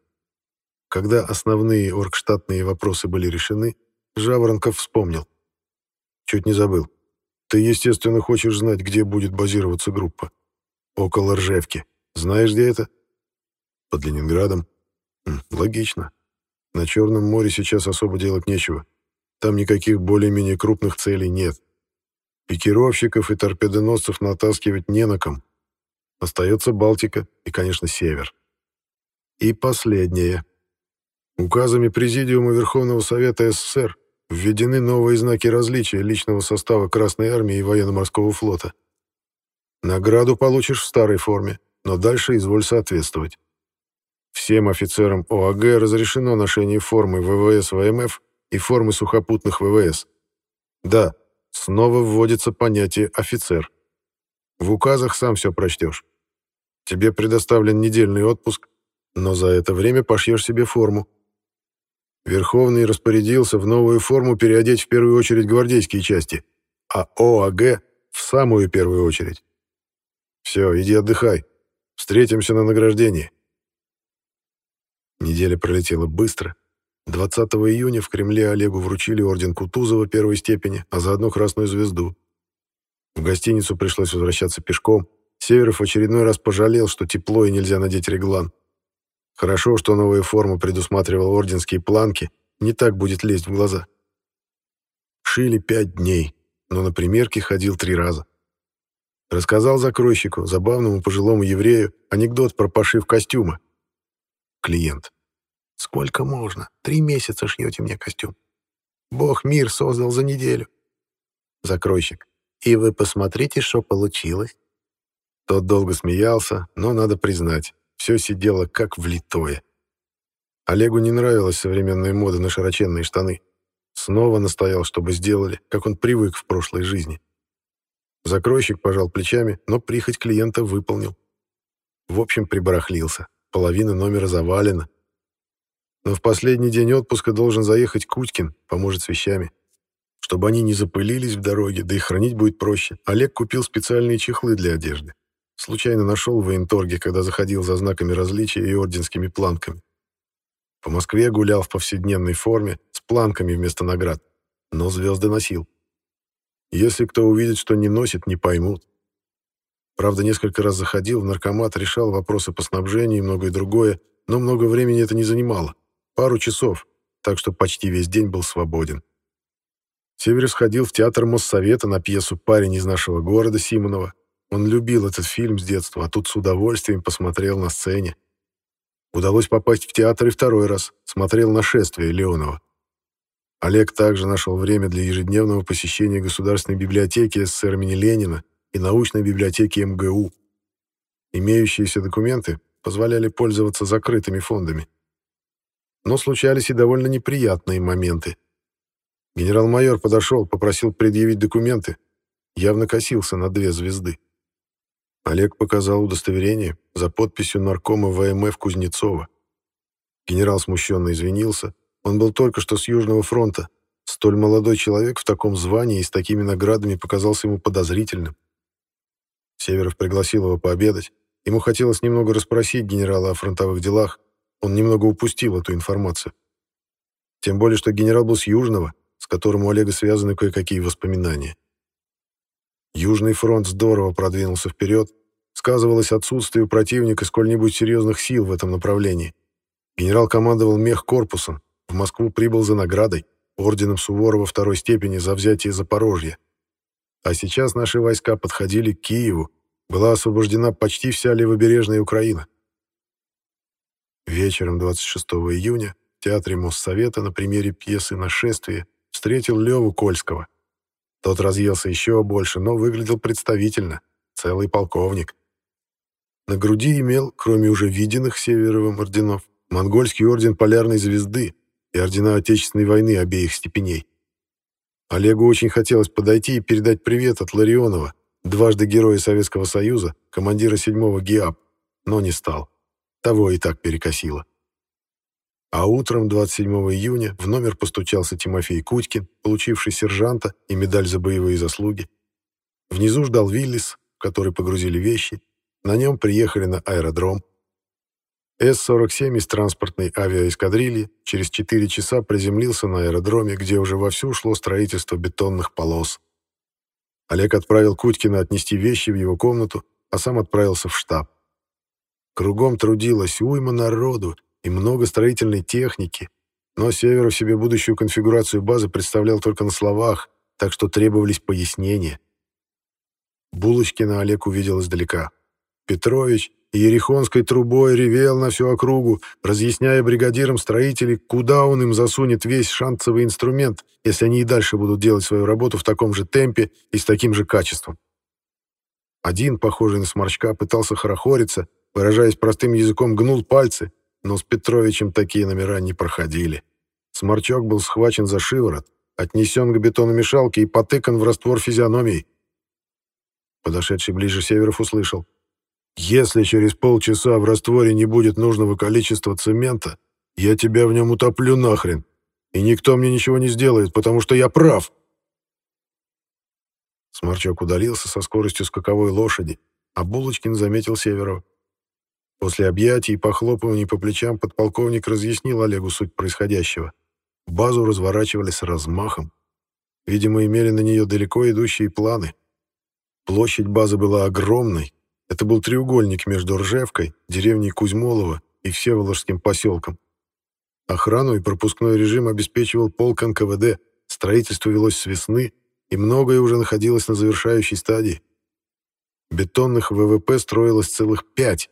Когда основные оргштатные вопросы были решены, Жаворонков вспомнил. Чуть не забыл. Ты, естественно, хочешь знать, где будет базироваться группа. Около Ржевки. Знаешь, где это? Под Ленинградом. Логично. На Черном море сейчас особо делать нечего. Там никаких более-менее крупных целей нет. Пикировщиков и торпедоносцев натаскивать не на ком. Остается Балтика и, конечно, Север. И последнее. Указами Президиума Верховного Совета СССР введены новые знаки различия личного состава Красной Армии и Военно-Морского флота. Награду получишь в старой форме, но дальше изволь соответствовать. Всем офицерам ОАГ разрешено ношение формы ВВС ВМФ и формы сухопутных ВВС. Да, снова вводится понятие «офицер». В указах сам все прочтешь. Тебе предоставлен недельный отпуск, но за это время пошьешь себе форму. Верховный распорядился в новую форму переодеть в первую очередь гвардейские части, а ОАГ в самую первую очередь. Все, иди отдыхай. Встретимся на награждении. Неделя пролетела быстро. 20 июня в Кремле Олегу вручили орден Кутузова первой степени, а заодно Красную Звезду. В гостиницу пришлось возвращаться пешком. Северов очередной раз пожалел, что тепло и нельзя надеть реглан. Хорошо, что новая форма предусматривала орденские планки, не так будет лезть в глаза. Шили пять дней, но на примерке ходил три раза. Рассказал закройщику, забавному пожилому еврею, анекдот про пошив костюма. Клиент. Сколько можно? Три месяца шьете мне костюм. Бог мир создал за неделю. Закройщик. И вы посмотрите, что получилось. Тот долго смеялся, но надо признать, все сидело как влитое. Олегу не нравилась современная мода на широченные штаны. Снова настоял, чтобы сделали, как он привык в прошлой жизни. Закройщик пожал плечами, но прихоть клиента выполнил. В общем, прибарахлился. Половина номера завалена. Но в последний день отпуска должен заехать Кутькин, поможет с вещами. Чтобы они не запылились в дороге, да и хранить будет проще, Олег купил специальные чехлы для одежды. Случайно нашел в военторге, когда заходил за знаками различия и орденскими планками. По Москве гулял в повседневной форме, с планками вместо наград, но звезды носил. Если кто увидит, что не носит, не поймут. Правда, несколько раз заходил в наркомат, решал вопросы по снабжению и многое другое, но много времени это не занимало. Пару часов, так что почти весь день был свободен. Северев сходил в театр Моссовета на пьесу «Парень из нашего города» Симонова. Он любил этот фильм с детства, а тут с удовольствием посмотрел на сцене. Удалось попасть в театр и второй раз, смотрел «Нашествие» Леонова. Олег также нашел время для ежедневного посещения Государственной библиотеки СССР имени Ленина и научной библиотеки МГУ. Имеющиеся документы позволяли пользоваться закрытыми фондами. Но случались и довольно неприятные моменты. Генерал-майор подошел, попросил предъявить документы, явно косился на две звезды. Олег показал удостоверение за подписью наркома ВМФ Кузнецова. Генерал смущенно извинился, он был только что с Южного фронта. Столь молодой человек в таком звании и с такими наградами показался ему подозрительным. Северов пригласил его пообедать. Ему хотелось немного расспросить генерала о фронтовых делах. Он немного упустил эту информацию. Тем более, что генерал был с Южного, с которым у Олега связаны кое-какие воспоминания. Южный фронт здорово продвинулся вперед, сказывалось отсутствие у противника сколь-нибудь серьезных сил в этом направлении. Генерал командовал мехкорпусом, в Москву прибыл за наградой, орденом Суворова второй степени за взятие Запорожья. А сейчас наши войска подходили к Киеву, была освобождена почти вся левобережная Украина. Вечером 26 июня в Театре Моссовета на примере пьесы «Нашествие» встретил Леву Кольского. Тот разъелся еще больше, но выглядел представительно, целый полковник. На груди имел, кроме уже виденных Северовым орденов, монгольский орден Полярной Звезды и ордена Отечественной войны обеих степеней. Олегу очень хотелось подойти и передать привет от Ларионова, дважды Героя Советского Союза, командира 7-го ГИАП, но не стал. Того и так перекосило. А утром 27 июня в номер постучался Тимофей Кутькин, получивший сержанта и медаль за боевые заслуги. Внизу ждал Виллис, в который погрузили вещи. На нем приехали на аэродром. С-47 из транспортной авиаэскадрильи через 4 часа приземлился на аэродроме, где уже вовсю шло строительство бетонных полос. Олег отправил Кутькина отнести вещи в его комнату, а сам отправился в штаб. Кругом трудилось уйма народу и много строительной техники, но Северов себе будущую конфигурацию базы представлял только на словах, так что требовались пояснения. Булочкина Олег увидел издалека. Петрович Ерехонской трубой ревел на всю округу, разъясняя бригадирам строителей, куда он им засунет весь шансовый инструмент, если они и дальше будут делать свою работу в таком же темпе и с таким же качеством. Один, похожий на сморчка, пытался хорохориться, выражаясь простым языком, гнул пальцы, но с Петровичем такие номера не проходили. Сморчок был схвачен за шиворот, отнесен к бетономешалке и потыкан в раствор физиономии. Подошедший ближе Северов услышал. «Если через полчаса в растворе не будет нужного количества цемента, я тебя в нем утоплю нахрен, и никто мне ничего не сделает, потому что я прав!» Сморчок удалился со скоростью скаковой лошади, а Булочкин заметил Северова. После объятий и похлопываний по плечам подполковник разъяснил Олегу суть происходящего. Базу разворачивали с размахом. Видимо, имели на нее далеко идущие планы. Площадь базы была огромной. Это был треугольник между Ржевкой, деревней Кузьмолово и Всеволожским поселком. Охрану и пропускной режим обеспечивал полк НКВД, строительство велось с весны, и многое уже находилось на завершающей стадии. Бетонных ВВП строилось целых пять,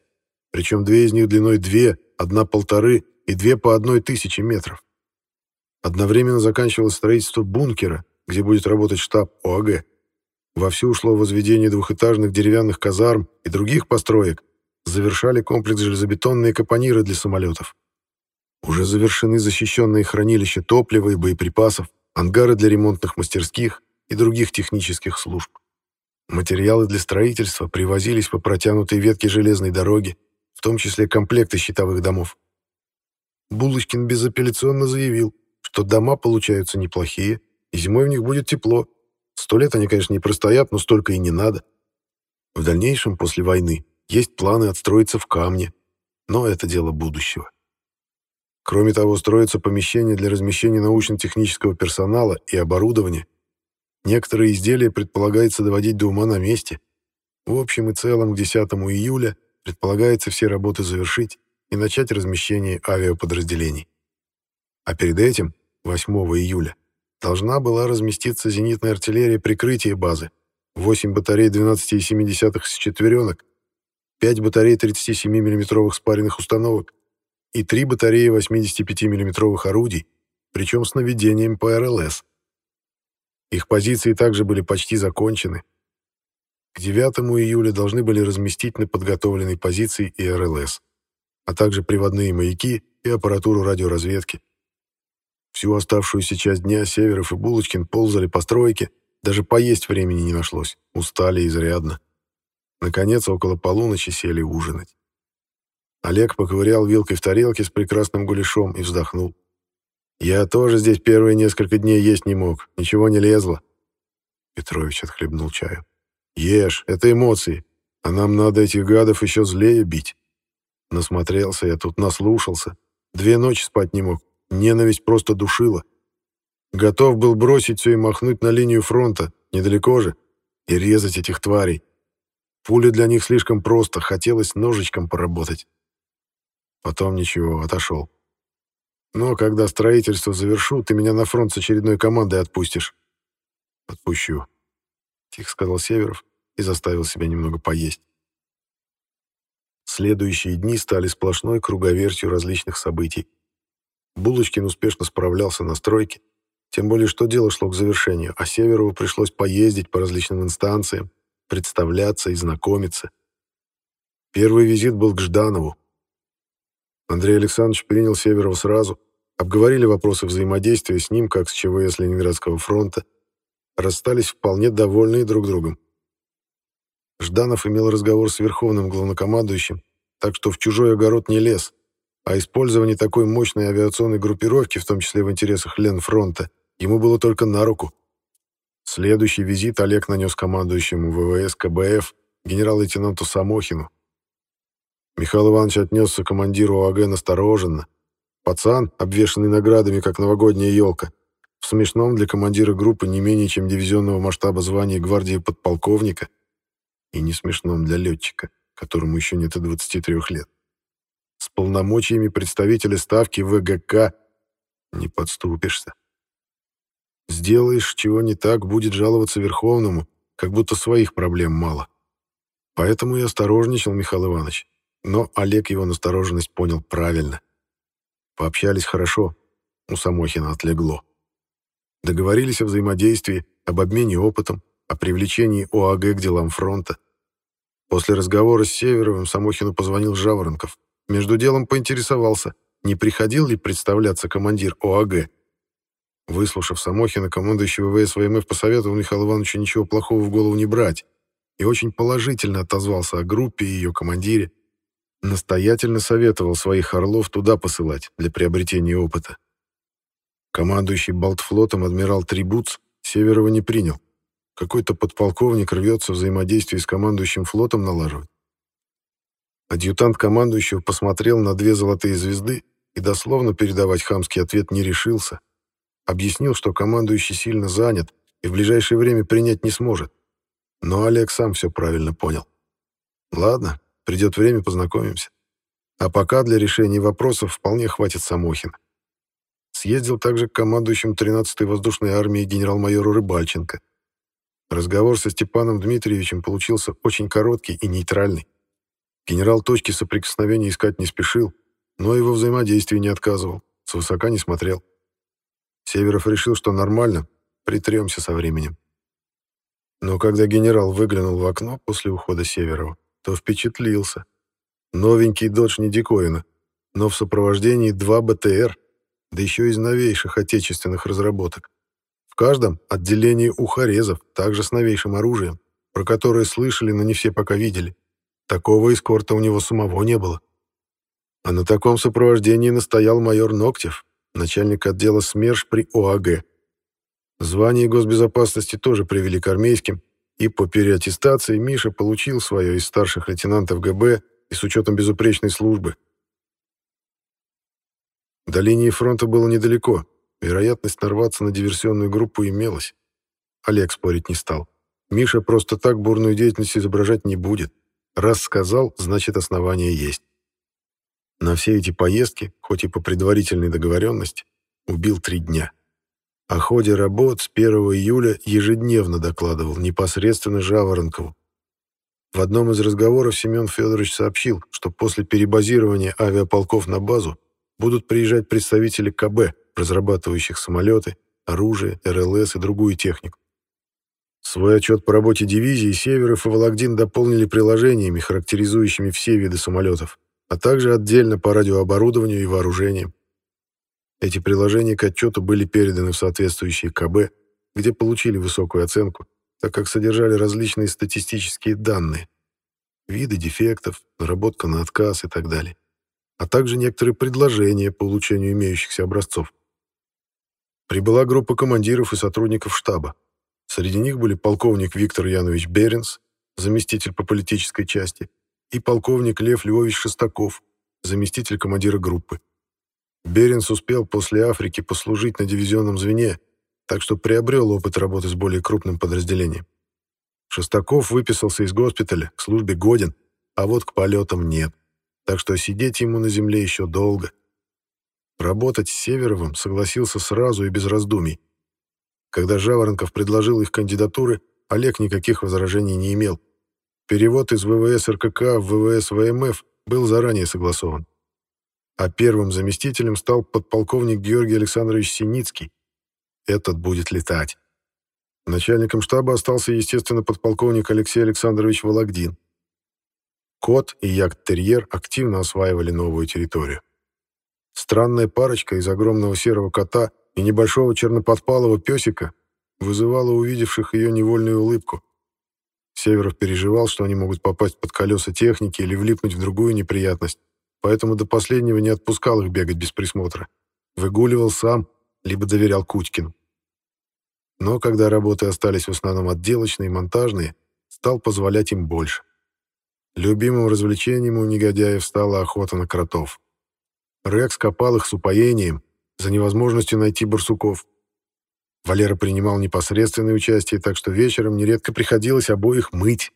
причем две из них длиной две, одна полторы и две по одной тысячи метров. Одновременно заканчивалось строительство бункера, где будет работать штаб ОАГ. Вовсю ушло возведение двухэтажных деревянных казарм и других построек, завершали комплекс железобетонные капониры для самолетов. Уже завершены защищенные хранилища топлива и боеприпасов, ангары для ремонтных мастерских и других технических служб. Материалы для строительства привозились по протянутой ветке железной дороги, в том числе комплекты щитовых домов. Булочкин безапелляционно заявил, что дома получаются неплохие, и зимой в них будет тепло. Сто лет они, конечно, не простоят, но столько и не надо. В дальнейшем, после войны, есть планы отстроиться в камне, но это дело будущего. Кроме того, строятся помещения для размещения научно-технического персонала и оборудования. Некоторые изделия предполагается доводить до ума на месте. В общем и целом, к 10 июля предполагается все работы завершить и начать размещение авиаподразделений. А перед этим, 8 июля, должна была разместиться зенитная артиллерия прикрытия базы, 8 батарей 12,7 с четверенок, 5 батарей 37 миллиметровых спаренных установок и 3 батареи 85 миллиметровых орудий, причем с наведением по РЛС. Их позиции также были почти закончены, к 9 июля должны были разместить на подготовленной позиции и РЛС, а также приводные маяки и аппаратуру радиоразведки. Всю оставшуюся часть дня Северов и Булочкин ползали по стройке, даже поесть времени не нашлось, устали изрядно. Наконец, около полуночи сели ужинать. Олег поковырял вилкой в тарелке с прекрасным гуляшом и вздохнул. «Я тоже здесь первые несколько дней есть не мог, ничего не лезло». Петрович отхлебнул чаю. Ешь, это эмоции. А нам надо этих гадов еще злее бить. Насмотрелся я тут, наслушался. Две ночи спать не мог. Ненависть просто душила. Готов был бросить все и махнуть на линию фронта, недалеко же, и резать этих тварей. Пуля для них слишком просто, хотелось ножичком поработать. Потом ничего, отошел. Но когда строительство завершу, ты меня на фронт с очередной командой отпустишь. Отпущу. Тихо сказал Северов и заставил себя немного поесть. Следующие дни стали сплошной круговертью различных событий. Булочкин успешно справлялся на стройке, тем более что дело шло к завершению, а Северову пришлось поездить по различным инстанциям, представляться и знакомиться. Первый визит был к Жданову. Андрей Александрович принял Северова сразу, обговорили вопросы взаимодействия с ним, как с ЧВС Ленинградского фронта, расстались вполне довольные друг другом. Жданов имел разговор с верховным главнокомандующим, так что в чужой огород не лез, а использование такой мощной авиационной группировки, в том числе в интересах Ленфронта, ему было только на руку. Следующий визит Олег нанес командующему ВВС КБФ генерал-лейтенанту Самохину. Михаил Иванович отнесся к командиру ОАГ настороженно. Пацан, обвешанный наградами, как новогодняя елка, в смешном для командира группы не менее чем дивизионного масштаба звания гвардии подполковника и не смешном для летчика, которому еще нет и 23 лет. С полномочиями представителя ставки ВГК не подступишься. Сделаешь, чего не так, будет жаловаться Верховному, как будто своих проблем мало. Поэтому и осторожничал Михаил Иванович. Но Олег его настороженность понял правильно. Пообщались хорошо, у Самохина отлегло. Договорились о взаимодействии, об обмене опытом, о привлечении ОАГ к делам фронта. После разговора с Северовым Самохину позвонил Жаворонков. Между делом поинтересовался, не приходил ли представляться командир ОАГ. Выслушав Самохина, командующий ВВС ВМФ посоветовал Михаилу Ивановичу ничего плохого в голову не брать и очень положительно отозвался о группе и ее командире, настоятельно советовал своих орлов туда посылать для приобретения опыта. Командующий Балтфлотом адмирал Трибуц Северова не принял. Какой-то подполковник рвется взаимодействие с командующим флотом налаживать. Адъютант командующего посмотрел на две золотые звезды и дословно передавать хамский ответ не решился. Объяснил, что командующий сильно занят и в ближайшее время принять не сможет. Но Олег сам все правильно понял. Ладно, придет время, познакомимся. А пока для решения вопросов вполне хватит Самохина. Съездил также к командующему 13-й воздушной армии генерал-майору Рыбальченко. Разговор со Степаном Дмитриевичем получился очень короткий и нейтральный. Генерал точки соприкосновения искать не спешил, но его взаимодействию не отказывал, свысока не смотрел. Северов решил, что нормально, притремся со временем. Но когда генерал выглянул в окно после ухода Северова, то впечатлился. Новенький додж не диковина, но в сопровождении два БТР да еще из новейших отечественных разработок. Каждом отделении ухорезов, также с новейшим оружием, про которое слышали, но не все пока видели. Такого эскорта у него самого не было. А на таком сопровождении настоял майор Ноктев, начальник отдела СМЕРШ при ОАГ. Звание госбезопасности тоже привели к армейским, и по переаттестации Миша получил свое из старших лейтенантов ГБ и с учетом безупречной службы – до линии фронта было недалеко. Вероятность нарваться на диверсионную группу имелась. Олег спорить не стал. Миша просто так бурную деятельность изображать не будет. Раз сказал, значит основания есть. На все эти поездки, хоть и по предварительной договоренности, убил три дня. О ходе работ с 1 июля ежедневно докладывал непосредственно Жаворонкову. В одном из разговоров Семен Федорович сообщил, что после перебазирования авиаполков на базу будут приезжать представители КБ, разрабатывающих самолеты, оружие, РЛС и другую технику. Свой отчет по работе дивизии Северов и Вологдин дополнили приложениями, характеризующими все виды самолетов, а также отдельно по радиооборудованию и вооружениям. Эти приложения к отчету были переданы в соответствующие КБ, где получили высокую оценку, так как содержали различные статистические данные, виды дефектов, наработка на отказ и так далее а также некоторые предложения по улучшению имеющихся образцов. Прибыла группа командиров и сотрудников штаба. Среди них были полковник Виктор Янович Беренс, заместитель по политической части, и полковник Лев Львович Шестаков, заместитель командира группы. Беренс успел после Африки послужить на дивизионном звене так что приобрел опыт работы с более крупным подразделением. Шестаков выписался из госпиталя, к службе годен, а вот к полетам нет, так что сидеть ему на земле еще долго. Работать с Северовым согласился сразу и без раздумий. Когда Жаворонков предложил их кандидатуры, Олег никаких возражений не имел. Перевод из ВВС РКК в ВВС ВМФ был заранее согласован. А первым заместителем стал подполковник Георгий Александрович Синицкий. Этот будет летать. Начальником штаба остался, естественно, подполковник Алексей Александрович Вологдин. Кот и ягд-терьер активно осваивали новую территорию. Странная парочка из огромного серого кота и небольшого черноподпалого песика вызывала увидевших ее невольную улыбку. Северов переживал, что они могут попасть под колеса техники или влипнуть в другую неприятность, поэтому до последнего не отпускал их бегать без присмотра. Выгуливал сам, либо доверял Кутькину. Но когда работы остались в основном отделочные и монтажные, стал позволять им больше. Любимым развлечением у негодяев стала охота на кротов. Рекс копал их с упоением, за невозможностью найти барсуков. Валера принимал непосредственное участие, так что вечером нередко приходилось обоих мыть.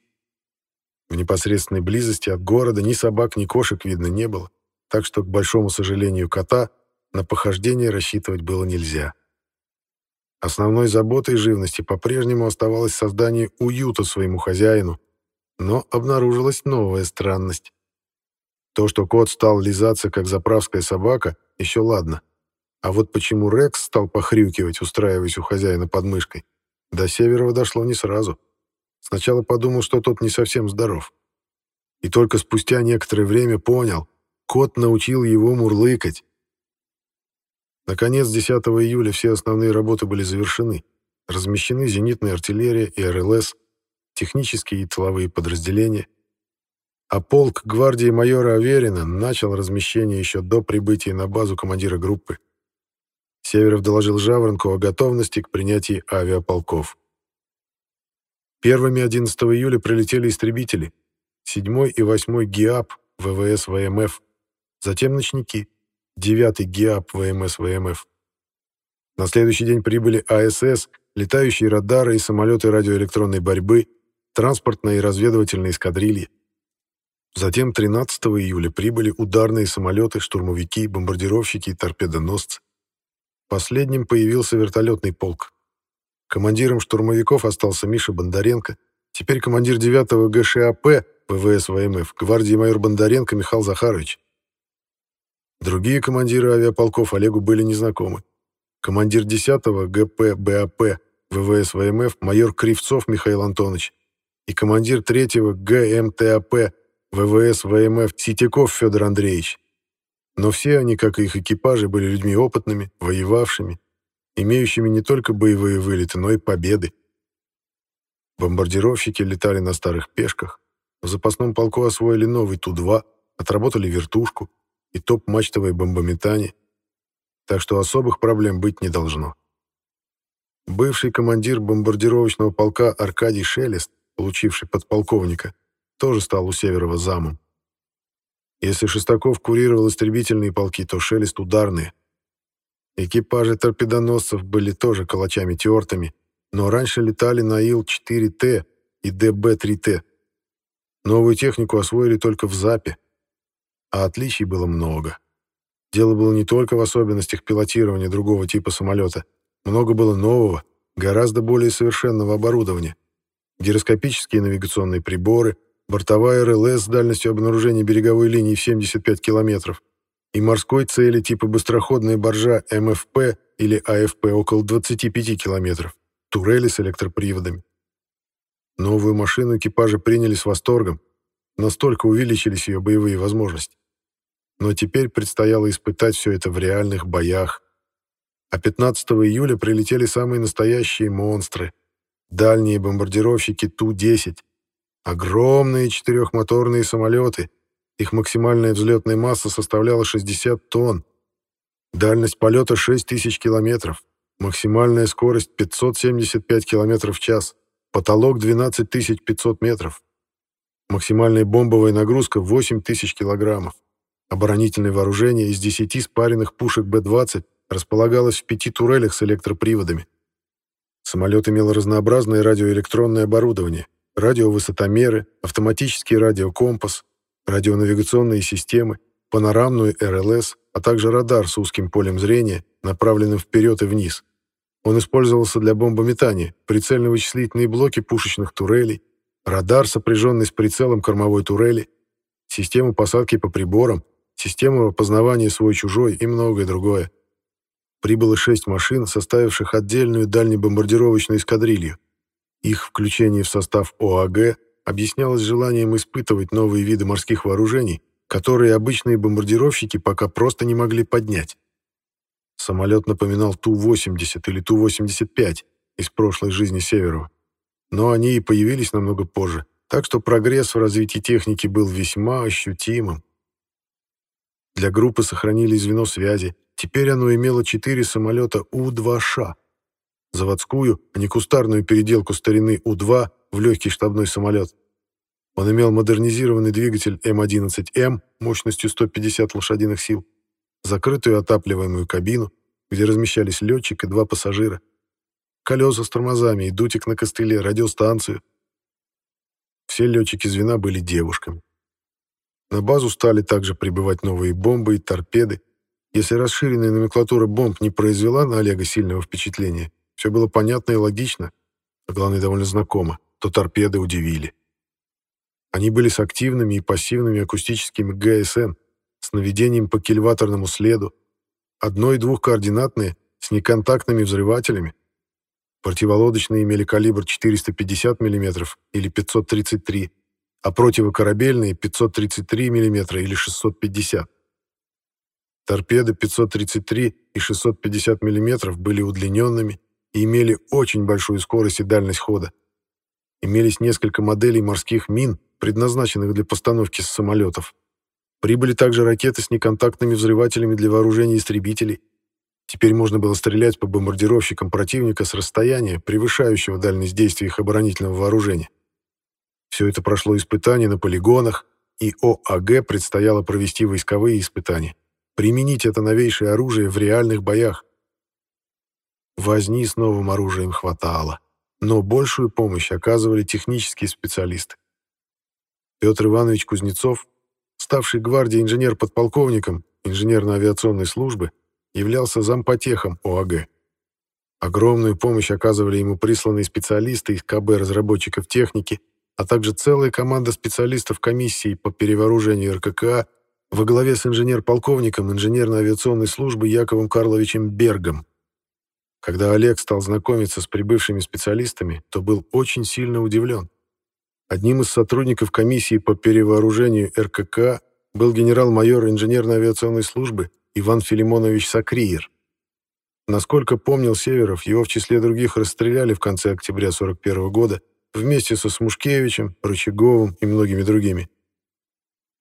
В непосредственной близости от города ни собак, ни кошек видно не было, так что, к большому сожалению кота, на похождение рассчитывать было нельзя. Основной заботой живности по-прежнему оставалось создание уюта своему хозяину, но обнаружилась новая странность. То, что кот стал лизаться, как заправская собака, еще ладно. А вот почему Рекс стал похрюкивать, устраиваясь у хозяина под мышкой, до Северова дошло не сразу. Сначала подумал, что тот не совсем здоров. И только спустя некоторое время понял, кот научил его мурлыкать. Наконец, 10 июля все основные работы были завершены. Размещены зенитная артиллерия и РЛС, технические и тыловые подразделения — а полк гвардии майора Аверина начал размещение еще до прибытия на базу командира группы. Северов доложил Жаворонку о готовности к принятию авиаполков. Первыми 11 июля прилетели истребители, 7 и 8 ГИАП ВВС ВМФ, затем ночники, 9 ГИАП ВМС ВМФ. На следующий день прибыли АСС, летающие радары и самолеты радиоэлектронной борьбы, транспортные и разведывательные эскадрильи. Затем 13 июля прибыли ударные самолеты, штурмовики, бомбардировщики и торпедоносцы. Последним появился вертолетный полк. Командиром штурмовиков остался Миша Бондаренко, теперь командир 9-го ГШАП ВВС ВМФ, гвардии майор Бондаренко Михаил Захарович. Другие командиры авиаполков Олегу были незнакомы. Командир 10-го ГПБАП ВВС ВМФ майор Кривцов Михаил Антонович и командир 3-го ГМТАП ВВС ВМФ Ситяков Федор Андреевич. Но все они, как и их экипажи, были людьми опытными, воевавшими, имеющими не только боевые вылеты, но и победы. Бомбардировщики летали на старых пешках, в запасном полку освоили новый Ту-2, отработали вертушку и топ-мачтовое бомбометание, так что особых проблем быть не должно. Бывший командир бомбардировочного полка Аркадий Шелест, получивший подполковника, тоже стал у Северова замом. Если Шестаков курировал истребительные полки, то Шелест — ударные. Экипажи торпедоносцев были тоже калачами тертыми, но раньше летали на Ил-4Т и ДБ-3Т. Новую технику освоили только в ЗАПе, а отличий было много. Дело было не только в особенностях пилотирования другого типа самолета. Много было нового, гораздо более совершенного оборудования. Гироскопические навигационные приборы — бортовая РЛС с дальностью обнаружения береговой линии в 75 километров и морской цели типа быстроходная боржа МФП или АФП около 25 километров, турели с электроприводами. Новую машину экипажи приняли с восторгом, настолько увеличились ее боевые возможности. Но теперь предстояло испытать все это в реальных боях. А 15 июля прилетели самые настоящие монстры — дальние бомбардировщики Ту-10, Огромные четырехмоторные самолеты. Их максимальная взлетная масса составляла 60 тонн. Дальность полета 6000 километров. Максимальная скорость 575 километров в час. Потолок 12500 метров. Максимальная бомбовая нагрузка 8000 килограммов. Оборонительное вооружение из 10 спаренных пушек Б-20 располагалось в пяти турелях с электроприводами. Самолет имел разнообразное радиоэлектронное оборудование, радиовысотомеры, автоматический радиокомпас, радионавигационные системы, панорамную РЛС, а также радар с узким полем зрения, направленным вперед и вниз. Он использовался для бомбометания, прицельно-вычислительные блоки пушечных турелей, радар, сопряженный с прицелом кормовой турели, систему посадки по приборам, систему опознавания свой-чужой и многое другое. Прибыло шесть машин, составивших отдельную дальнебомбардировочную эскадрилью. Их включение в состав ОАГ объяснялось желанием испытывать новые виды морских вооружений, которые обычные бомбардировщики пока просто не могли поднять. Самолет напоминал Ту-80 или Ту-85 из прошлой жизни Северова. Но они и появились намного позже, так что прогресс в развитии техники был весьма ощутимым. Для группы сохранили звено связи. Теперь оно имело четыре самолета У-2Ш. Заводскую, а не кустарную переделку старины У-2 в легкий штабной самолет. Он имел модернизированный двигатель М11М мощностью 150 лошадиных сил, закрытую отапливаемую кабину, где размещались летчик и два пассажира, колеса с тормозами и дутик на костыле, радиостанцию. Все летчики звена были девушками. На базу стали также прибывать новые бомбы и торпеды. Если расширенная номенклатура бомб не произвела на Олега сильного впечатления, все было понятно и логично, а главное, довольно знакомо, то торпеды удивили. Они были с активными и пассивными акустическими ГСН, с наведением по кильваторному следу, одно- и двухкоординатные, с неконтактными взрывателями. Противолодочные имели калибр 450 мм или 533 а противокорабельные 533 мм или 650. Торпеды 533 и 650 мм были удлиненными имели очень большую скорость и дальность хода. Имелись несколько моделей морских мин, предназначенных для постановки с самолетов. Прибыли также ракеты с неконтактными взрывателями для вооружения истребителей. Теперь можно было стрелять по бомбардировщикам противника с расстояния, превышающего дальность действия их оборонительного вооружения. Все это прошло испытания на полигонах, и ОАГ предстояло провести войсковые испытания, применить это новейшее оружие в реальных боях. Возни с новым оружием хватало, но большую помощь оказывали технические специалисты. Петр Иванович Кузнецов, ставший гвардией инженер-подполковником инженерно-авиационной службы, являлся зампотехом ОАГ. Огромную помощь оказывали ему присланные специалисты из КБ разработчиков техники а также целая команда специалистов комиссии по перевооружению РККА во главе с инженер-полковником инженерно-авиационной службы Яковом Карловичем Бергом. Когда Олег стал знакомиться с прибывшими специалистами, то был очень сильно удивлен. Одним из сотрудников комиссии по перевооружению РКК был генерал-майор инженерно-авиационной службы Иван Филимонович Сакриер. Насколько помнил Северов, его в числе других расстреляли в конце октября 41 года вместе со Смушкевичем, Рычаговым и многими другими.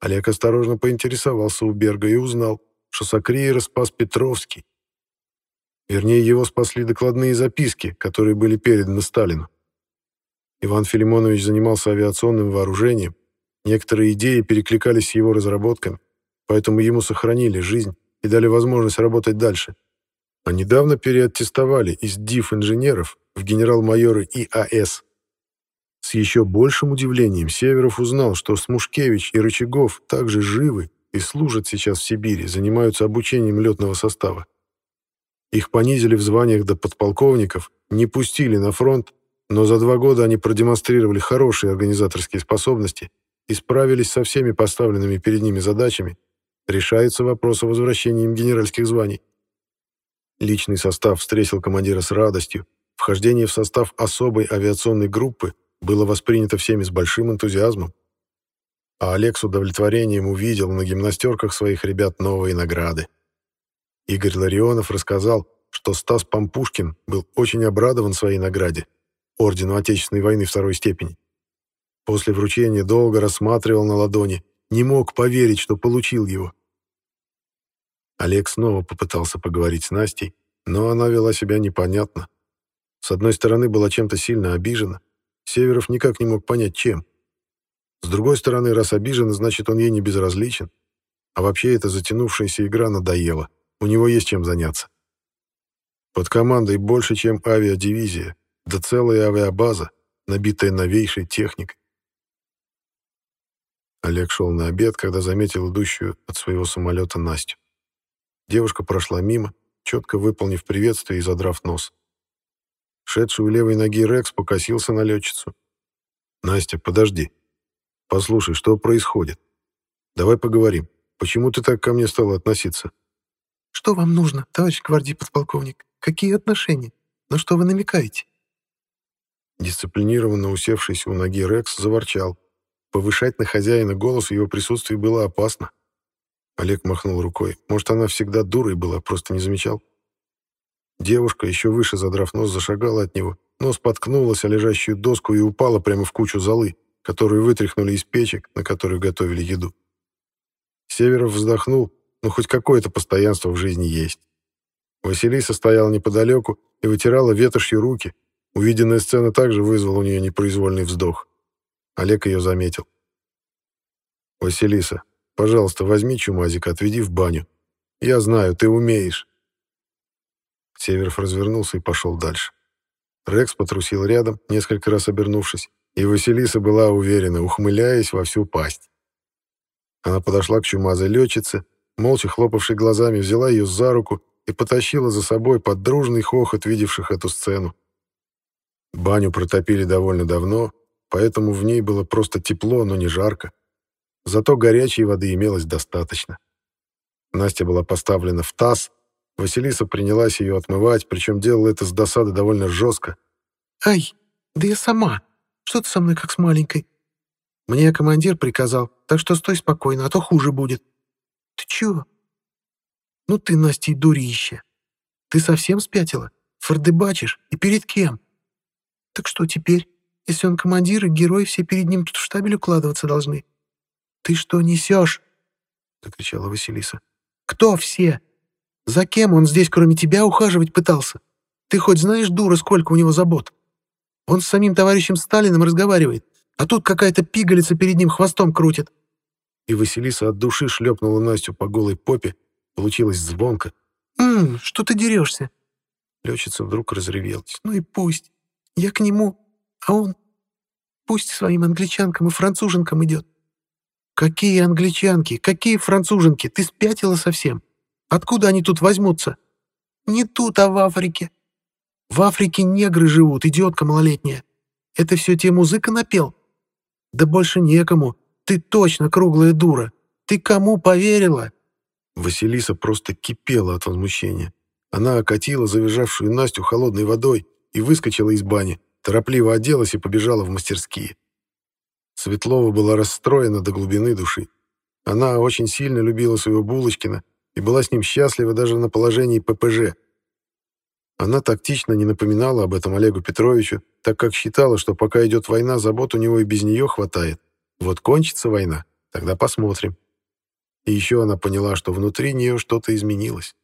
Олег осторожно поинтересовался у Берга и узнал, что Сакриера спас Петровский. Вернее, его спасли докладные записки, которые были переданы Сталину. Иван Филимонович занимался авиационным вооружением, некоторые идеи перекликались с его разработками, поэтому ему сохранили жизнь и дали возможность работать дальше. А недавно переаттестовали из ДИФ-инженеров в генерал-майоры ИАС. С еще большим удивлением Северов узнал, что Смушкевич и Рычагов также живы и служат сейчас в Сибири, занимаются обучением летного состава. Их понизили в званиях до подполковников, не пустили на фронт, но за два года они продемонстрировали хорошие организаторские способности и справились со всеми поставленными перед ними задачами, решается вопрос о возвращении им генеральских званий. Личный состав встретил командира с радостью, вхождение в состав особой авиационной группы было воспринято всеми с большим энтузиазмом. А Олег с удовлетворением увидел на гимнастерках своих ребят новые награды. Игорь Ларионов рассказал, что Стас Пампушкин был очень обрадован своей награде, Ордену Отечественной войны второй степени. После вручения долго рассматривал на ладони, не мог поверить, что получил его. Олег снова попытался поговорить с Настей, но она вела себя непонятно. С одной стороны, была чем-то сильно обижена, Северов никак не мог понять, чем. С другой стороны, раз обижен, значит, он ей не безразличен. А вообще эта затянувшаяся игра надоела. У него есть чем заняться. Под командой больше, чем авиадивизия. да целая авиабаза, набитая новейшей техникой. Олег шел на обед, когда заметил идущую от своего самолета Настю. Девушка прошла мимо, четко выполнив приветствие и задрав нос. Шедший у левой ноги Рекс покосился на летчицу. «Настя, подожди. Послушай, что происходит? Давай поговорим. Почему ты так ко мне стала относиться?» «Что вам нужно, товарищ гвардии подполковник? Какие отношения? На что вы намекаете?» Дисциплинированно усевшийся у ноги Рекс заворчал. Повышать на хозяина голос в его присутствии было опасно. Олег махнул рукой. Может, она всегда дурой была, просто не замечал. Девушка, еще выше задрав нос, зашагала от него, но споткнулась о лежащую доску и упала прямо в кучу золы, которую вытряхнули из печек, на которых готовили еду. Северов вздохнул, но хоть какое-то постоянство в жизни есть. Василиса стояла неподалеку и вытирала ветошью руки. Увиденная сцена также вызвала у нее непроизвольный вздох. Олег ее заметил. «Василиса, пожалуйста, возьми чумазика, отведи в баню. Я знаю, ты умеешь». Северов развернулся и пошел дальше. Рекс потрусил рядом, несколько раз обернувшись, и Василиса была уверена, ухмыляясь во всю пасть. Она подошла к чумазой летчице, молча хлопавшей глазами, взяла ее за руку и потащила за собой под дружный хохот видевших эту сцену. Баню протопили довольно давно, поэтому в ней было просто тепло, но не жарко. Зато горячей воды имелось достаточно. Настя была поставлена в таз, Василиса принялась ее отмывать, причем делала это с досады довольно жестко. «Ай, да я сама. Что ты со мной как с маленькой? Мне командир приказал, так что стой спокойно, а то хуже будет». «Ты чего?» «Ну ты, Настя, дурище. Ты совсем спятила? Фордыбачишь? И перед кем?» «Так что теперь, если он командир и герой, все перед ним тут в штабель укладываться должны?» «Ты что несешь?» — закричала Василиса. «Кто все? За кем он здесь, кроме тебя, ухаживать пытался? Ты хоть знаешь, дура, сколько у него забот? Он с самим товарищем Сталиным разговаривает, а тут какая-то пигалица перед ним хвостом крутит». И Василиса от души шлепнула Настю по голой попе. Получилось звонко. «Ммм, что ты дерешься?» Летчица вдруг разревелась. «Ну и пусть. Я к нему, а он пусть своим англичанкам и француженкам идет». «Какие англичанки? Какие француженки? Ты спятила совсем? Откуда они тут возьмутся?» «Не тут, а в Африке. В Африке негры живут, идиотка малолетняя. Это все тебе музыка напел? Да больше некому. Ты точно круглая дура. Ты кому поверила?» Василиса просто кипела от возмущения. Она окатила завизжавшую Настю холодной водой и выскочила из бани, торопливо оделась и побежала в мастерские. Светлова была расстроена до глубины души. Она очень сильно любила своего Булочкина и была с ним счастлива даже на положении ППЖ. Она тактично не напоминала об этом Олегу Петровичу, так как считала, что пока идет война, забот у него и без нее хватает. Вот кончится война, тогда посмотрим. И еще она поняла, что внутри нее что-то изменилось.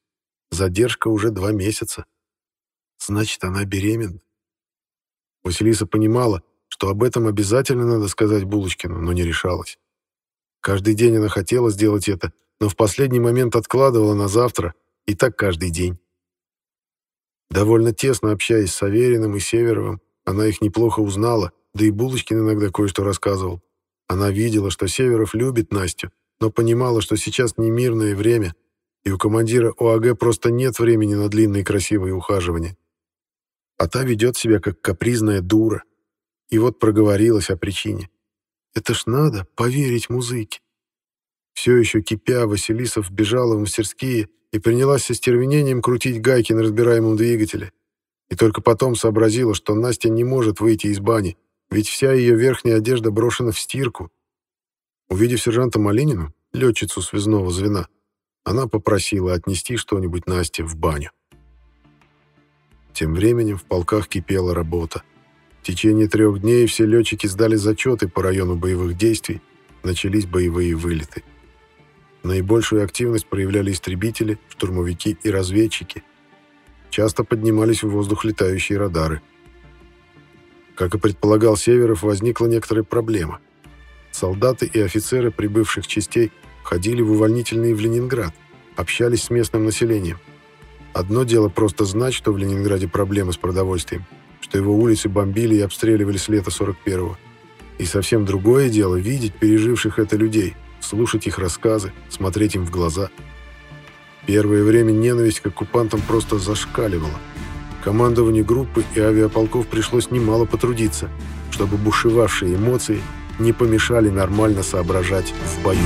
Задержка уже два месяца. Значит, она беременна. Василиса понимала, что об этом обязательно надо сказать Булочкину, но не решалась. Каждый день она хотела сделать это, но в последний момент откладывала на завтра, и так каждый день. Довольно тесно общаясь с Авериным и Северовым, она их неплохо узнала, да и Булочкин иногда кое-что рассказывал. Она видела, что Северов любит Настю, но понимала, что сейчас не мирное время, и у командира ОАГ просто нет времени на длинные красивые ухаживания. А та ведет себя как капризная дура. И вот проговорилась о причине. Это ж надо поверить музыке. Все еще кипя, Василисов бежала в мастерские и принялась со стервенением крутить гайки на разбираемом двигателе. И только потом сообразила, что Настя не может выйти из бани, ведь вся ее верхняя одежда брошена в стирку. Увидев сержанта Малинину, летчицу связного звена, она попросила отнести что-нибудь Насте в баню. Тем временем в полках кипела работа. В течение трех дней все летчики сдали зачеты по району боевых действий, начались боевые вылеты. Наибольшую активность проявляли истребители, штурмовики и разведчики. Часто поднимались в воздух летающие радары. Как и предполагал Северов, возникла некоторая проблема. Солдаты и офицеры прибывших частей ходили в увольнительные в Ленинград, общались с местным населением. Одно дело просто знать, что в Ленинграде проблемы с продовольствием, что его улицы бомбили и обстреливали с лета 41-го. И совсем другое дело видеть переживших это людей, слушать их рассказы, смотреть им в глаза. Первое время ненависть к оккупантам просто зашкаливала. Командованию группы и авиаполков пришлось немало потрудиться, чтобы бушевавшие эмоции не помешали нормально соображать в бою.